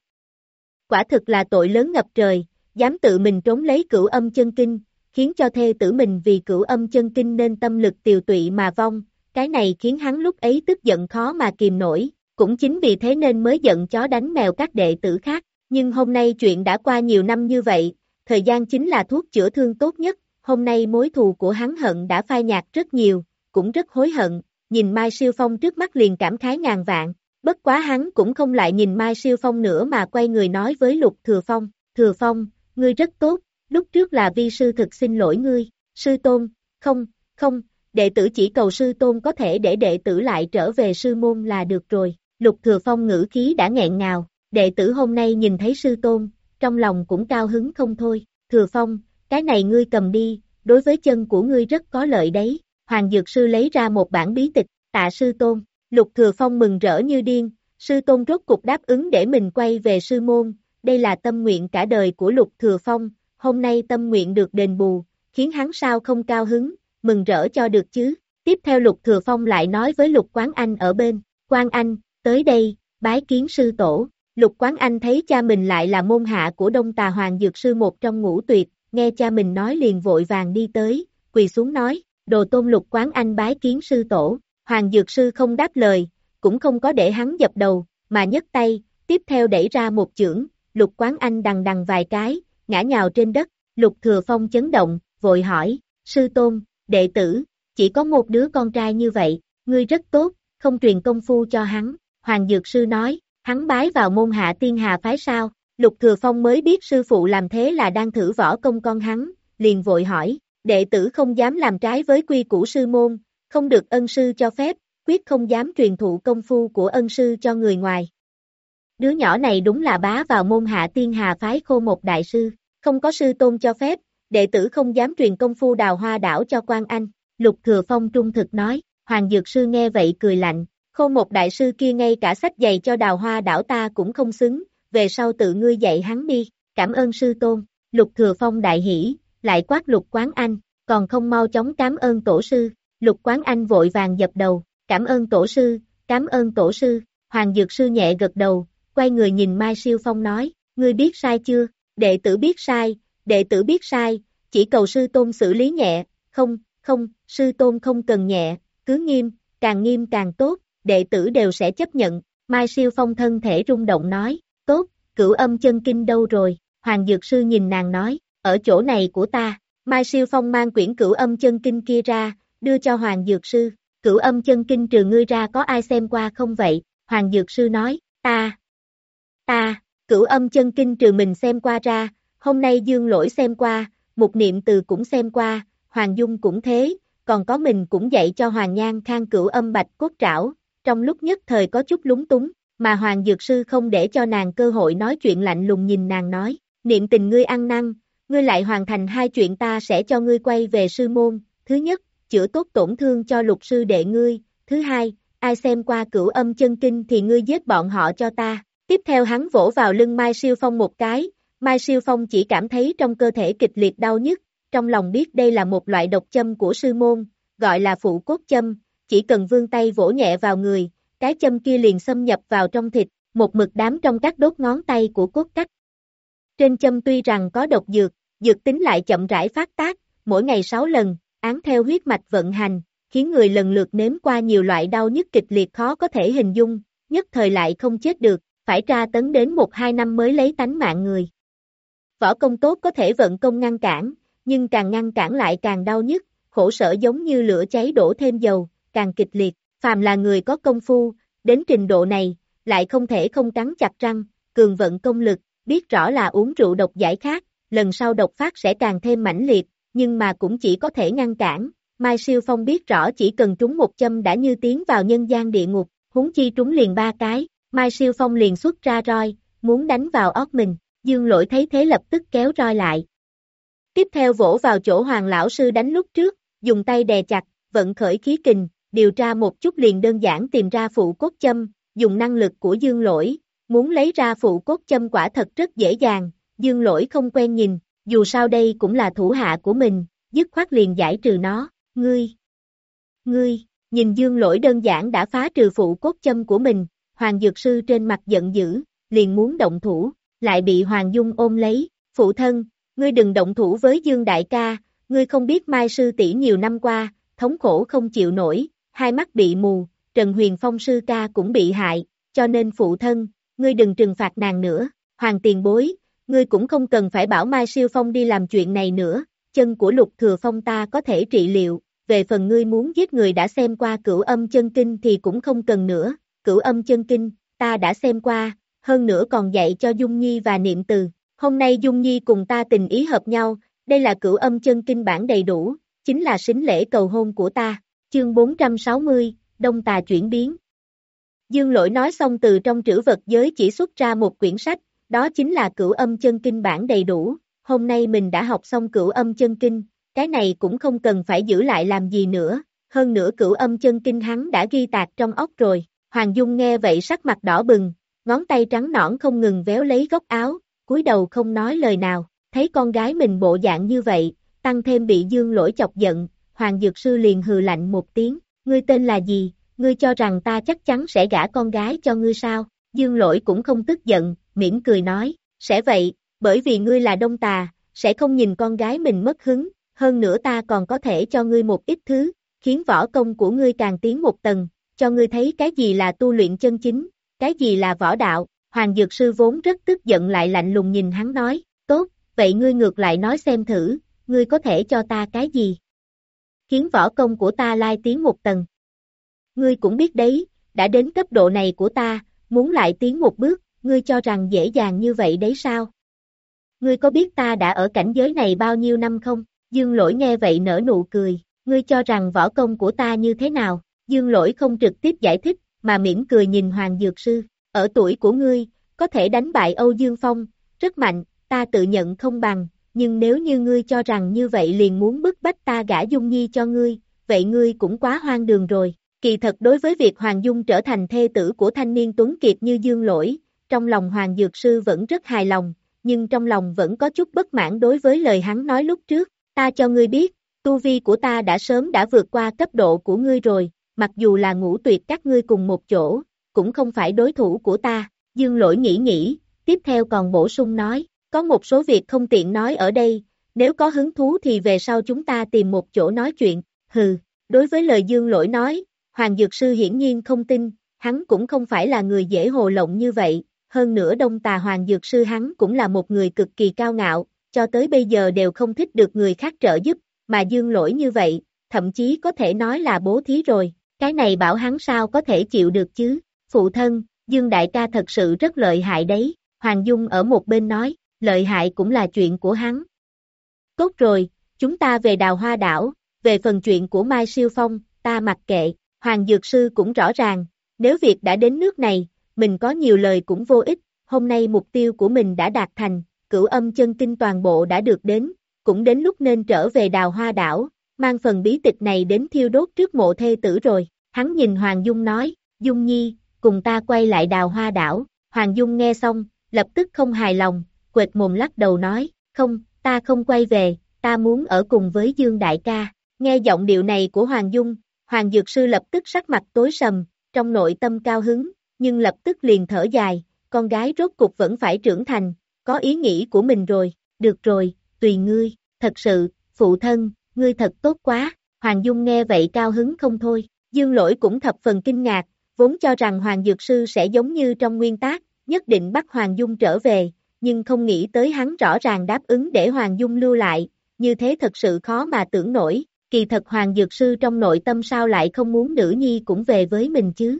Quả thực là tội lớn ngập trời, dám tự mình trốn lấy cửu âm chân kinh, khiến cho thê tử mình vì cửu âm chân kinh nên tâm lực tiều tụy mà vong, cái này khiến hắn lúc ấy tức giận khó mà kìm nổi, cũng chính vì thế nên mới giận chó đánh mèo các đệ tử khác, nhưng hôm nay chuyện đã qua nhiều năm như vậy, thời gian chính là thuốc chữa thương tốt nhất, hôm nay mối thù của hắn hận đã phai nhạt rất nhiều, cũng rất hối hận, nhìn Mai Siêu Phong trước mắt liền cảm khái ngàn vạn, bất quá hắn cũng không lại nhìn Mai Siêu Phong nữa mà quay người nói với Lục Thừa Phong, Thừa Phong, ngươi rất tốt, lúc trước là vi sư thực xin lỗi ngươi, sư tôn, không, không, đệ tử chỉ cầu sư tôn có thể để đệ tử lại trở về sư môn là được rồi, Lục Thừa Phong ngữ khí đã nghẹn ngào, đệ tử hôm nay nhìn thấy sư tôn, trong lòng cũng cao hứng không thôi, Thừa Phong, cái này ngươi cầm đi, đối với chân của ngươi rất có lợi đấy, Hoàng Dược Sư lấy ra một bản bí tịch, tạ sư tôn, Lục Thừa Phong mừng rỡ như điên, sư tôn rốt cục đáp ứng để mình quay về sư môn, đây là tâm nguyện cả đời của Lục Thừa Phong, hôm nay tâm nguyện được đền bù, khiến hắn sao không cao hứng, mừng rỡ cho được chứ. Tiếp theo Lục Thừa Phong lại nói với Lục Quán Anh ở bên, Quán Anh, tới đây, bái kiến sư tổ. Lục Quán Anh thấy cha mình lại là môn hạ của Đông Tà Hoàng Dược Sư một trong ngũ tuyệt, nghe cha mình nói liền vội vàng đi tới, quỳ xuống nói, đồ tôn Lục Quán Anh bái kiến sư tổ. Hoàng Dược Sư không đáp lời, cũng không có để hắn dập đầu, mà nhấc tay, tiếp theo đẩy ra một chưởng, Lục Quán Anh đằng đằng vài cái, ngã nhào trên đất, Lục Thừa Phong chấn động, vội hỏi, sư tôn, đệ tử, chỉ có một đứa con trai như vậy, ngươi rất tốt, không truyền công phu cho hắn, Hoàng Dược Sư nói, hắn bái vào môn hạ tiên hà phái sao, Lục Thừa Phong mới biết sư phụ làm thế là đang thử võ công con hắn, liền vội hỏi, đệ tử không dám làm trái với quy củ sư môn, không được ân sư cho phép, quyết không dám truyền thụ công phu của ân sư cho người ngoài. Đứa nhỏ này đúng là bá vào môn hạ tiên hà phái khô một đại sư, không có sư tôn cho phép, đệ tử không dám truyền công phu đào hoa đảo cho quan anh, lục thừa phong trung thực nói, hoàng dược sư nghe vậy cười lạnh, khô một đại sư kia ngay cả sách giày cho đào hoa đảo ta cũng không xứng, về sau tự ngươi dạy hắn đi, cảm ơn sư tôn, lục thừa phong đại hỷ, lại quát lục quán anh, còn không mau chóng cảm ơn tổ sư, lục quán anh vội vàng dập đầu, cảm ơn tổ sư, cảm ơn tổ sư, hoàng dược sư nhẹ gật đầu, quay người nhìn Mai Siêu Phong nói, ngươi biết sai chưa, đệ tử biết sai, đệ tử biết sai, chỉ cầu sư tôn xử lý nhẹ, không, không, sư tôn không cần nhẹ, cứ nghiêm, càng nghiêm càng tốt, đệ tử đều sẽ chấp nhận, Mai Siêu Phong thân thể rung động nói, tốt, cửu âm chân kinh đâu rồi, Hoàng Dược Sư nhìn nàng nói, ở chỗ này của ta, Mai Siêu Phong mang quyển cửu âm chân kinh kia ra, đưa cho Hoàng Dược Sư, cửu âm chân kinh trừ ngươi ra có ai xem qua không vậy, Hoàng Dược Sư nói, ta, ta, cửu âm chân kinh trừ mình xem qua ra, hôm nay dương lỗi xem qua, một niệm từ cũng xem qua, Hoàng Dung cũng thế, còn có mình cũng dạy cho Hoàng Nhan khang cửu âm bạch cốt trảo, trong lúc nhất thời có chút lúng túng, mà Hoàng Dược Sư không để cho nàng cơ hội nói chuyện lạnh lùng nhìn nàng nói, niệm tình ngươi ăn năn, ngươi lại hoàn thành hai chuyện ta sẽ cho ngươi quay về sư môn, thứ nhất, chữa tốt tổn thương cho lục sư đệ ngươi, thứ hai, ai xem qua cửu âm chân kinh thì ngươi giết bọn họ cho ta. Tiếp theo hắn vỗ vào lưng Mai Siêu Phong một cái, Mai Siêu Phong chỉ cảm thấy trong cơ thể kịch liệt đau nhức, trong lòng biết đây là một loại độc châm của sư môn, gọi là phụ cốt châm, chỉ cần vương tay vỗ nhẹ vào người, cái châm kia liền xâm nhập vào trong thịt, một mực đám trong các đốt ngón tay của cốt cách. Trên châm tuy rằng có độc dược, dược tính lại chậm rãi phát tác, mỗi ngày 6 lần, án theo huyết mạch vận hành, khiến người lần lượt nếm qua nhiều loại đau nhức kịch liệt khó có thể hình dung, nhất thời lại không chết được, phải tra tấn đến 1-2 năm mới lấy tánh mạng người. Võ công tốt có thể vận công ngăn cản, nhưng càng ngăn cản lại càng đau nhức, khổ sở giống như lửa cháy đổ thêm dầu, càng kịch liệt, phàm là người có công phu, đến trình độ này, lại không thể không cắn chặt răng, cường vận công lực, biết rõ là uống rượu độc giải khát, lần sau độc phát sẽ càng thêm mãnh liệt, nhưng mà cũng chỉ có thể ngăn cản. Mai Siêu Phong biết rõ chỉ cần trúng một châm đã như tiến vào nhân gian địa ngục, huống chi trúng liền ba cái, Mai Siêu Phong liền xuất ra roi, muốn đánh vào óc mình, Dương Lỗi thấy thế lập tức kéo roi lại. Tiếp theo vỗ vào chỗ Hoàng Lão Sư đánh lúc trước, dùng tay đè chặt, vận khởi khí kình, điều tra một chút liền đơn giản tìm ra phụ cốt châm, dùng năng lực của Dương Lỗi, muốn lấy ra phụ cốt châm quả thật rất dễ dàng, Dương Lỗi không quen nhìn, dù sao đây cũng là thủ hạ của mình, dứt khoát liền giải trừ nó, ngươi, ngươi, nhìn Dương Lỗi đơn giản đã phá trừ phụ cốt châm của mình, Hoàng Dược Sư trên mặt giận dữ, liền muốn động thủ, lại bị Hoàng Dung ôm lấy, phụ thân, ngươi đừng động thủ với Dương Đại ca, ngươi không biết Mai Sư tỷ nhiều năm qua, thống khổ không chịu nổi, hai mắt bị mù, Trần Huyền Phong Sư ca cũng bị hại, cho nên phụ thân, ngươi đừng trừng phạt nàng nữa, Hoàng tiền bối, ngươi cũng không cần phải bảo Mai Siêu Phong đi làm chuyện này nữa, chân của Lục Thừa Phong ta có thể trị liệu, về phần ngươi muốn giết người đã xem qua cửu âm chân kinh thì cũng không cần nữa, cửu âm chân kinh, ta đã xem qua, hơn nữa còn dạy cho Dung Nhi và niệm từ, hôm nay Dung Nhi cùng ta tình ý hợp nhau, đây là cửu âm chân kinh bản đầy đủ, chính là sính lễ cầu hôn của ta, chương 460, Đông Tà chuyển biến. Dương lỗi nói xong từ trong trữ vật giới chỉ xuất ra một quyển sách, đó chính là cửu âm chân kinh bản đầy đủ, hôm nay mình đã học xong cửu âm chân kinh, cái này cũng không cần phải giữ lại làm gì nữa, hơn nữa cửu âm chân kinh hắn đã ghi tạc trong óc rồi, Hoàng Dung nghe vậy sắc mặt đỏ bừng, ngón tay trắng nõn không ngừng véo lấy góc áo, cúi đầu không nói lời nào, thấy con gái mình bộ dạng như vậy, tăng thêm bị dương lỗi chọc giận, Hoàng Dược Sư liền hừ lạnh một tiếng, ngươi tên là gì, ngươi cho rằng ta chắc chắn sẽ gả con gái cho ngươi sao, dương lỗi cũng không tức giận, mỉm cười nói, sẽ vậy, bởi vì ngươi là đông tà, sẽ không nhìn con gái mình mất hứng, hơn nữa ta còn có thể cho ngươi một ít thứ, khiến võ công của ngươi càng tiến một tầng, cho ngươi thấy cái gì là tu luyện chân chính, cái gì là võ đạo, Hoàng Dược Sư vốn rất tức giận lại lạnh lùng nhìn hắn nói, tốt, vậy ngươi ngược lại nói xem thử, ngươi có thể cho ta cái gì? Khiến võ công của ta lai tiến một tầng. Ngươi cũng biết đấy, đã đến cấp độ này của ta, muốn lại tiến một bước, ngươi cho rằng dễ dàng như vậy đấy sao? Ngươi có biết ta đã ở cảnh giới này bao nhiêu năm không? Dương lỗi nghe vậy nở nụ cười, ngươi cho rằng võ công của ta như thế nào? Dương lỗi không trực tiếp giải thích, mà mỉm cười nhìn Hoàng Dược Sư, ở tuổi của ngươi, có thể đánh bại Âu Dương Phong, rất mạnh, ta tự nhận không bằng, nhưng nếu như ngươi cho rằng như vậy liền muốn bức bách ta gả Dung Nhi cho ngươi, vậy ngươi cũng quá hoang đường rồi. Kỳ thật đối với việc Hoàng Dung trở thành thê tử của thanh niên Tuấn Kiệt như Dương Lỗi, trong lòng Hoàng Dược Sư vẫn rất hài lòng, nhưng trong lòng vẫn có chút bất mãn đối với lời hắn nói lúc trước, ta cho ngươi biết, tu vi của ta đã sớm đã vượt qua cấp độ của ngươi rồi, mặc dù là ngũ tuyệt các ngươi cùng một chỗ, cũng không phải đối thủ của ta, Dương Lỗi nghĩ nghĩ, tiếp theo còn bổ sung nói, có một số việc không tiện nói ở đây, nếu có hứng thú thì về sau chúng ta tìm một chỗ nói chuyện, hừ, đối với lời Dương Lỗi nói, Hoàng Dược Sư hiển nhiên không tin, hắn cũng không phải là người dễ hồ lộng như vậy, hơn nữa đông tà Hoàng Dược Sư hắn cũng là một người cực kỳ cao ngạo, cho tới bây giờ đều không thích được người khác trợ giúp, mà Dương Lỗi như vậy, thậm chí có thể nói là bố thí rồi, cái này bảo hắn sao có thể chịu được chứ, phụ thân, Dương Đại ca thật sự rất lợi hại đấy, Hoàng Dung ở một bên nói, lợi hại cũng là chuyện của hắn. Tốt rồi, chúng ta về đào hoa đảo, về phần chuyện của Mai Siêu Phong, ta mặc kệ, Hoàng Dược Sư cũng rõ ràng, nếu việc đã đến nước này, mình có nhiều lời cũng vô ích, hôm nay mục tiêu của mình đã đạt thành, cửu âm chân kinh toàn bộ đã được đến, cũng đến lúc nên trở về đào hoa đảo, mang phần bí tịch này đến thiêu đốt trước mộ thê tử rồi, hắn nhìn Hoàng Dung nói, Dung Nhi, cùng ta quay lại đào hoa đảo, Hoàng Dung nghe xong, lập tức không hài lòng, quệt mồm lắc đầu nói, không, ta không quay về, ta muốn ở cùng với Dương Đại ca, nghe giọng điệu này của Hoàng Dung, Hoàng Dược Sư lập tức sắc mặt tối sầm, trong nội tâm cao hứng, nhưng lập tức liền thở dài, con gái rốt cục vẫn phải trưởng thành, có ý nghĩ của mình rồi, được rồi, tùy ngươi, thật sự, phụ thân, ngươi thật tốt quá, Hoàng Dung nghe vậy cao hứng không thôi, Dương Lỗi cũng thập phần kinh ngạc, vốn cho rằng Hoàng Dược Sư sẽ giống như trong nguyên tác, nhất định bắt Hoàng Dung trở về, nhưng không nghĩ tới hắn rõ ràng đáp ứng để Hoàng Dung lưu lại, như thế thật sự khó mà tưởng nổi, kỳ thật Hoàng Dược Sư trong nội tâm sao lại không muốn nữ nhi cũng về với mình chứ.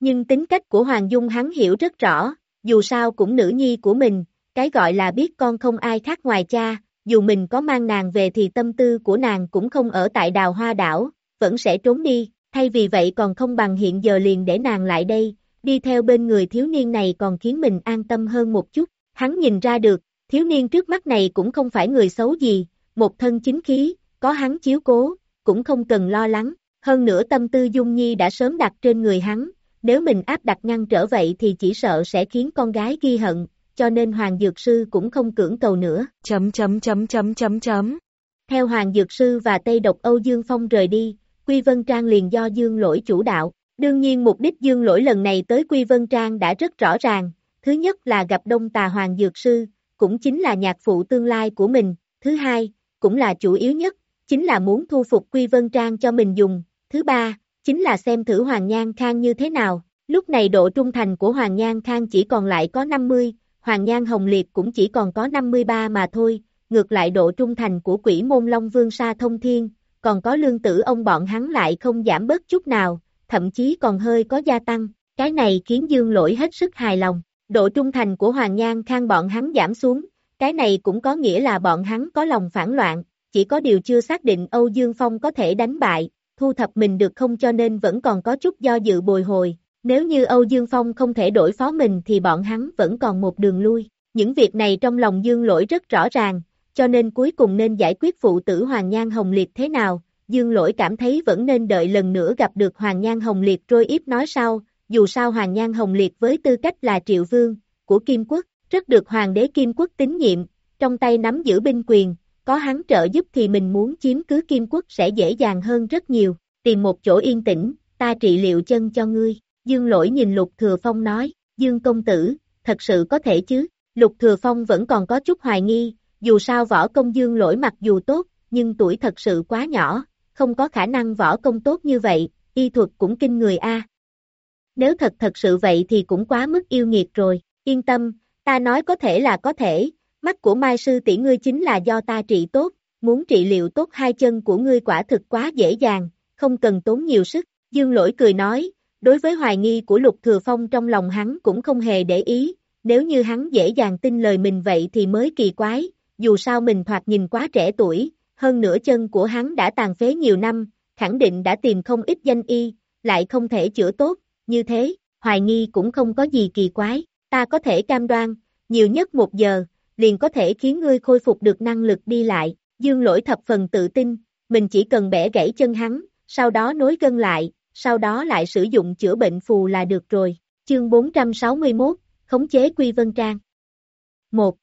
Nhưng tính cách của Hoàng Dung hắn hiểu rất rõ, dù sao cũng nữ nhi của mình, cái gọi là biết con không ai khác ngoài cha, dù mình có mang nàng về thì tâm tư của nàng cũng không ở tại đào hoa đảo, vẫn sẽ trốn đi, thay vì vậy còn không bằng hiện giờ liền để nàng lại đây, đi theo bên người thiếu niên này còn khiến mình an tâm hơn một chút, hắn nhìn ra được, thiếu niên trước mắt này cũng không phải người xấu gì, một thân chính khí, có hắn chiếu cố, cũng không cần lo lắng, hơn nữa tâm tư Dung Nhi đã sớm đặt trên người hắn, nếu mình áp đặt ngăn trở vậy thì chỉ sợ sẽ khiến con gái ghi hận, cho nên Hoàng Dược Sư cũng không cưỡng cầu nữa. Chấm chấm chấm chấm chấm chấm. Theo Hoàng Dược Sư và Tây Độc Âu Dương Phong rời đi, Quy Vân Trang liền do Dương Lỗi chủ đạo. Đương nhiên mục đích Dương Lỗi lần này tới Quy Vân Trang đã rất rõ ràng, thứ nhất là gặp Đông Tà Hoàng Dược Sư, cũng chính là nhạc phụ tương lai của mình, thứ hai, cũng là chủ yếu nhất, chính là muốn thu phục Quy Vân Trang cho mình dùng, thứ ba, chính là xem thử Hoàng Nhan Khang như thế nào, lúc này độ trung thành của Hoàng Nhan Khang chỉ còn lại có 50, Hoàng Nhan Hồng Liệt cũng chỉ còn có 53 mà thôi, ngược lại độ trung thành của quỷ môn Long Vương Sa Thông Thiên, còn có lương tử ông bọn hắn lại không giảm bớt chút nào, thậm chí còn hơi có gia tăng, cái này khiến Dương Lỗi hết sức hài lòng. Độ trung thành của Hoàng Nhan Khang bọn hắn giảm xuống, cái này cũng có nghĩa là bọn hắn có lòng phản loạn, chỉ có điều chưa xác định Âu Dương Phong có thể đánh bại, thu thập mình được không cho nên vẫn còn có chút do dự bồi hồi. Nếu như Âu Dương Phong không thể đổi phó mình thì bọn hắn vẫn còn một đường lui. Những việc này trong lòng Dương Lỗi rất rõ ràng, cho nên cuối cùng nên giải quyết phụ tử Hoàng Nhan Hồng Liệt thế nào. Dương Lỗi cảm thấy vẫn nên đợi lần nữa gặp được Hoàng Nhan Hồng Liệt rồi ít nói sau, dù sao Hoàng Nhan Hồng Liệt với tư cách là triệu vương, của Kim Quốc, rất được Hoàng đế Kim Quốc tín nhiệm, trong tay nắm giữ binh quyền, có hắn trợ giúp thì mình muốn chiếm cứ Kim Quốc sẽ dễ dàng hơn rất nhiều, tìm một chỗ yên tĩnh, ta trị liệu chân cho ngươi, Dương lỗi nhìn Lục Thừa Phong nói, Dương công tử, thật sự có thể chứ, Lục Thừa Phong vẫn còn có chút hoài nghi, dù sao võ công Dương lỗi mặc dù tốt, nhưng tuổi thật sự quá nhỏ, không có khả năng võ công tốt như vậy, y thuật cũng kinh người a. Nếu thật thật sự vậy thì cũng quá mức yêu nghiệt rồi, yên tâm, ta nói có thể là có thể, mắt của Mai Sư tỷ ngươi chính là do ta trị tốt, muốn trị liệu tốt hai chân của ngươi quả thực quá dễ dàng, không cần tốn nhiều sức, Dương Lỗi cười nói, đối với hoài nghi của Lục Thừa Phong trong lòng hắn cũng không hề để ý, nếu như hắn dễ dàng tin lời mình vậy thì mới kỳ quái, dù sao mình thoạt nhìn quá trẻ tuổi, hơn nửa chân của hắn đã tàn phế nhiều năm, khẳng định đã tìm không ít danh y, lại không thể chữa tốt, như thế, hoài nghi cũng không có gì kỳ quái, ta có thể cam đoan, nhiều nhất một giờ, liền có thể khiến ngươi khôi phục được năng lực đi lại, dương lỗi thập phần tự tin, mình chỉ cần bẻ gãy chân hắn, sau đó nối gân lại, sau đó lại sử dụng chữa bệnh phù là được rồi, chương 461, khống chế Quy Vân Trang. 1.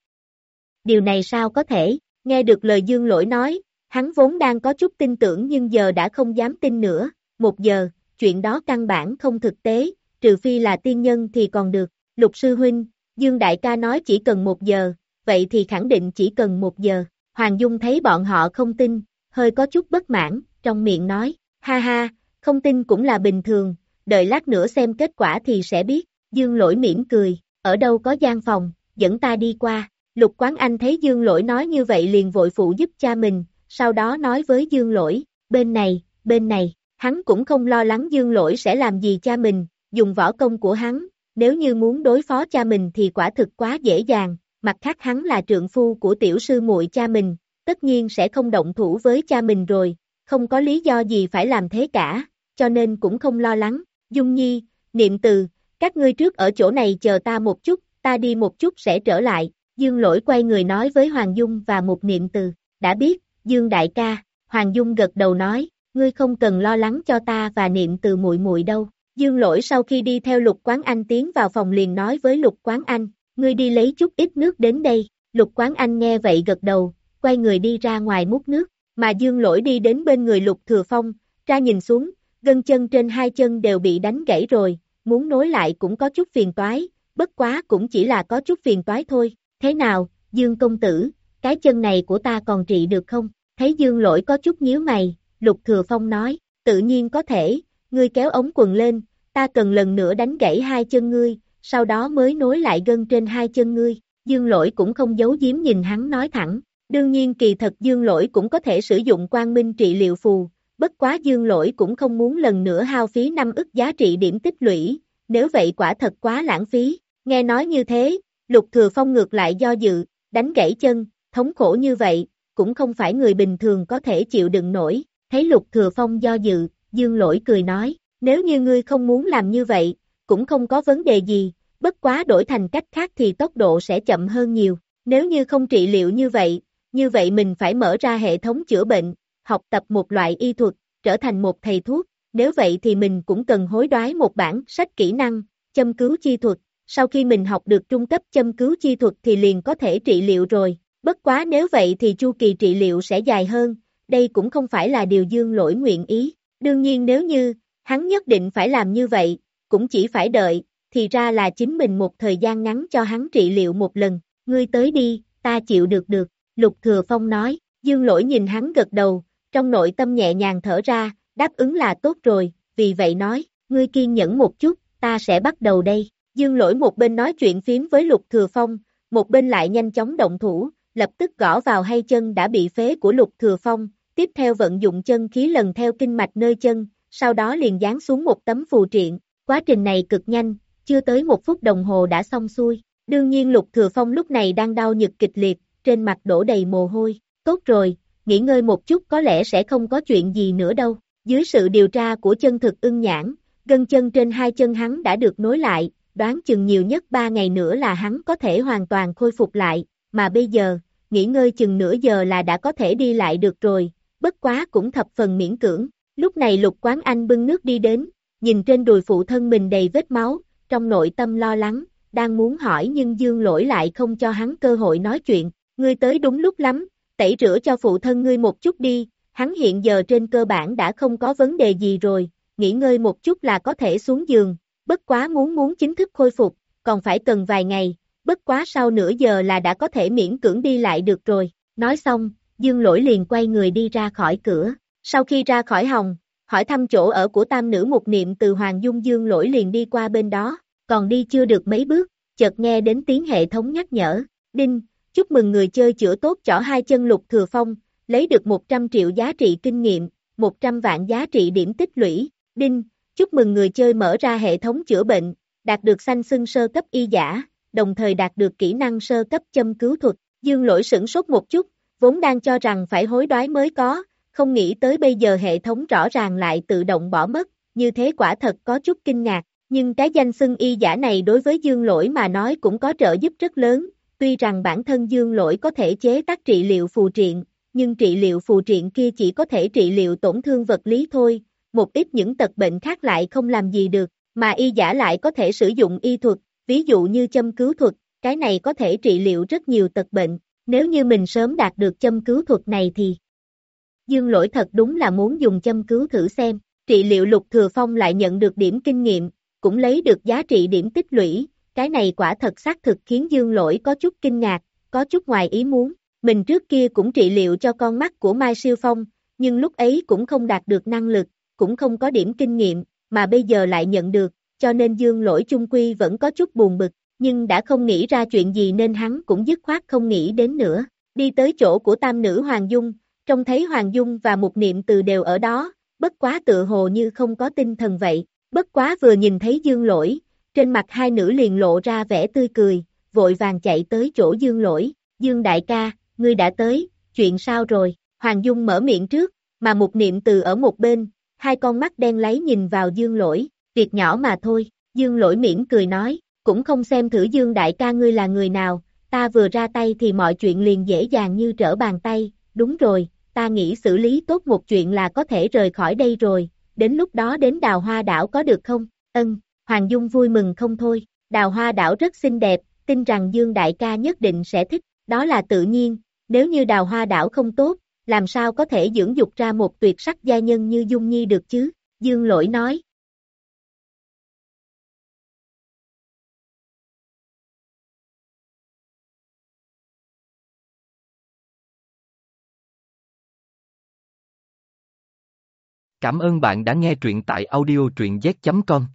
Điều này sao có thể, nghe được lời dương lỗi nói, hắn vốn đang có chút tin tưởng nhưng giờ đã không dám tin nữa, một giờ, chuyện đó căn bản không thực tế, trừ phi là tiên nhân thì còn được, lục sư huynh, dương đại ca nói chỉ cần một giờ, vậy thì khẳng định chỉ cần một giờ, Hoàng Dung thấy bọn họ không tin, hơi có chút bất mãn, trong miệng nói, ha ha, không tin cũng là bình thường, đợi lát nữa xem kết quả thì sẽ biết, dương lỗi mỉm cười, ở đâu có gian phòng, dẫn ta đi qua, lục quán anh thấy dương lỗi nói như vậy liền vội phụ giúp cha mình, sau đó nói với dương lỗi, bên này, bên này, hắn cũng không lo lắng dương lỗi sẽ làm gì cha mình, dùng võ công của hắn, nếu như muốn đối phó cha mình thì quả thực quá dễ dàng, mặt khác hắn là trượng phu của tiểu sư muội cha mình, tất nhiên sẽ không động thủ với cha mình rồi, không có lý do gì phải làm thế cả, cho nên cũng không lo lắng. Dung Nhi, niệm từ, các ngươi trước ở chỗ này chờ ta một chút, ta đi một chút sẽ trở lại. Dương lỗi quay người nói với Hoàng Dung và một niệm từ, đã biết, Dương đại ca, Hoàng Dung gật đầu nói, ngươi không cần lo lắng cho ta và niệm từ muội muội đâu. Dương lỗi sau khi đi theo Lục Quán Anh tiến vào phòng liền nói với Lục Quán Anh, ngươi đi lấy chút ít nước đến đây. Lục Quán Anh nghe vậy gật đầu, quay người đi ra ngoài múc nước, mà Dương lỗi đi đến bên người Lục Thừa Phong, ra nhìn xuống, gân chân trên hai chân đều bị đánh gãy rồi, muốn nối lại cũng có chút phiền toái, bất quá cũng chỉ là có chút phiền toái thôi, thế nào, Dương công tử, cái chân này của ta còn trị được không? Thấy Dương lỗi có chút nhíu mày, Lục Thừa Phong nói, tự nhiên có thể, ngươi kéo ống quần lên, ta cần lần nữa đánh gãy hai chân ngươi, sau đó mới nối lại gân trên hai chân ngươi. Dương lỗi cũng không giấu giếm nhìn hắn nói thẳng, đương nhiên kỳ thật dương lỗi cũng có thể sử dụng quang minh trị liệu phù, bất quá dương lỗi cũng không muốn lần nữa hao phí năm ức giá trị điểm tích lũy, nếu vậy quả thật quá lãng phí. Nghe nói như thế, lục thừa phong ngược lại do dự, đánh gãy chân, thống khổ như vậy, cũng không phải người bình thường có thể chịu đựng nổi. Thấy lục thừa phong do dự, dương lỗi cười nói, nếu như ngươi không muốn làm như vậy, cũng không có vấn đề gì, bất quá đổi thành cách khác thì tốc độ sẽ chậm hơn nhiều. Nếu như không trị liệu như vậy, như vậy mình phải mở ra hệ thống chữa bệnh, học tập một loại y thuật, trở thành một thầy thuốc, nếu vậy thì mình cũng cần hối đoái một bản sách kỹ năng, châm cứu chi thuật, sau khi mình học được trung cấp châm cứu chi thuật thì liền có thể trị liệu rồi, bất quá nếu vậy thì chu kỳ trị liệu sẽ dài hơn, đây cũng không phải là điều dương lỗi nguyện ý, đương nhiên nếu như, hắn nhất định phải làm như vậy, cũng chỉ phải đợi, thì ra là chính mình một thời gian ngắn cho hắn trị liệu một lần, ngươi tới đi, ta chịu được được, Lục Thừa Phong nói, dương lỗi nhìn hắn gật đầu, trong nội tâm nhẹ nhàng thở ra, đáp ứng là tốt rồi, vì vậy nói, ngươi kiên nhẫn một chút, ta sẽ bắt đầu đây. Dương lỗi một bên nói chuyện phím với Lục Thừa Phong, một bên lại nhanh chóng động thủ, lập tức gõ vào hai chân đã bị phế của Lục Thừa Phong, tiếp theo vận dụng chân khí lần theo kinh mạch nơi chân, sau đó liền dán xuống một tấm phù triện, quá trình này cực nhanh, chưa tới một phút đồng hồ đã xong xuôi. Đương nhiên Lục Thừa Phong lúc này đang đau nhức kịch liệt, trên mặt đổ đầy mồ hôi, tốt rồi, nghỉ ngơi một chút có lẽ sẽ không có chuyện gì nữa đâu. Dưới sự điều tra của chân thực ưng nhãn, gân chân trên hai chân hắn đã được nối lại, đoán chừng nhiều nhất ba ngày nữa là hắn có thể hoàn toàn khôi phục lại, mà bây giờ, nghỉ ngơi chừng nửa giờ là đã có thể đi lại được rồi, bất quá cũng thập phần miễn cưỡng. Lúc này lục quán anh bưng nước đi đến, nhìn trên đùi phụ thân mình đầy vết máu, trong nội tâm lo lắng, đang muốn hỏi nhưng dương lỗi lại không cho hắn cơ hội nói chuyện, ngươi tới đúng lúc lắm, tẩy rửa cho phụ thân ngươi một chút đi, hắn hiện giờ trên cơ bản đã không có vấn đề gì rồi, nghỉ ngơi một chút là có thể xuống giường, bất quá muốn muốn chính thức khôi phục, còn phải cần vài ngày, bất quá sau nửa giờ là đã có thể miễn cưỡng đi lại được rồi, nói xong, dương lỗi liền quay người đi ra khỏi cửa, sau khi ra khỏi hồng, hỏi thăm chỗ ở của tam nữ một niệm từ Hoàng Dung dương lỗi liền đi qua bên đó, còn đi chưa được mấy bước, chợt nghe đến tiếng hệ thống nhắc nhở, đinh, chúc mừng người chơi chữa tốt chỏ hai chân lục thừa phong, lấy được 100 triệu giá trị kinh nghiệm, 100 vạn giá trị điểm tích lũy, đinh, chúc mừng người chơi mở ra hệ thống chữa bệnh, đạt được xanh xưng sơ cấp y giả, đồng thời đạt được kỹ năng sơ cấp châm cứu thuật, dương lỗi sửng sốt một chút, vốn đang cho rằng phải hối đoái mới có, không nghĩ tới bây giờ hệ thống rõ ràng lại tự động bỏ mất, như thế quả thật có chút kinh ngạc, nhưng cái danh xưng y giả này đối với dương lỗi mà nói cũng có trợ giúp rất lớn, tuy rằng bản thân dương lỗi có thể chế tác trị liệu phù triện, nhưng trị liệu phù triện kia chỉ có thể trị liệu tổn thương vật lý thôi, một ít những tật bệnh khác lại không làm gì được, mà y giả lại có thể sử dụng y thuật, ví dụ như châm cứu thuật, cái này có thể trị liệu rất nhiều tật bệnh, nếu như mình sớm đạt được châm cứu thuật này thì. Dương lỗi thật đúng là muốn dùng châm cứu thử xem, trị liệu lục thừa phong lại nhận được điểm kinh nghiệm, cũng lấy được giá trị điểm tích lũy, cái này quả thật xác thực khiến dương lỗi có chút kinh ngạc, có chút ngoài ý muốn, mình trước kia cũng trị liệu cho con mắt của Mai Siêu Phong, nhưng lúc ấy cũng không đạt được năng lực, cũng không có điểm kinh nghiệm, mà bây giờ lại nhận được, cho nên dương lỗi chung quy vẫn có chút buồn bực, nhưng đã không nghĩ ra chuyện gì nên hắn cũng dứt khoát không nghĩ đến nữa, đi tới chỗ của tam nữ Hoàng Dung, trông thấy Hoàng Dung và một niệm từ đều ở đó, bất quá tự hồ như không có tinh thần vậy, bất quá vừa nhìn thấy dương lỗi, trên mặt hai nữ liền lộ ra vẻ tươi cười, vội vàng chạy tới chỗ Dương lỗi, Dương đại ca, ngươi đã tới, chuyện sao rồi, Hoàng Dung mở miệng trước, mà một niệm từ ở một bên, hai con mắt đen lấy nhìn vào Dương lỗi, việc nhỏ mà thôi, Dương lỗi miễn cười nói, cũng không xem thử Dương đại ca ngươi là người nào, ta vừa ra tay thì mọi chuyện liền dễ dàng như trở bàn tay, đúng rồi, ta nghĩ xử lý tốt một chuyện là có thể rời khỏi đây rồi, đến lúc đó đến đào hoa đảo có được không? Ân, Hoàng Dung vui mừng không thôi, đào hoa đảo rất xinh đẹp, tin rằng Dương Đại ca nhất định sẽ thích, đó là tự nhiên, nếu như đào hoa đảo không tốt, làm sao có thể dưỡng dục ra một tuyệt sắc gia nhân như Dung Nhi được chứ? Dương Lỗi nói. Cảm ơn bạn đã nghe truyện tại audiotruyenzet. Com.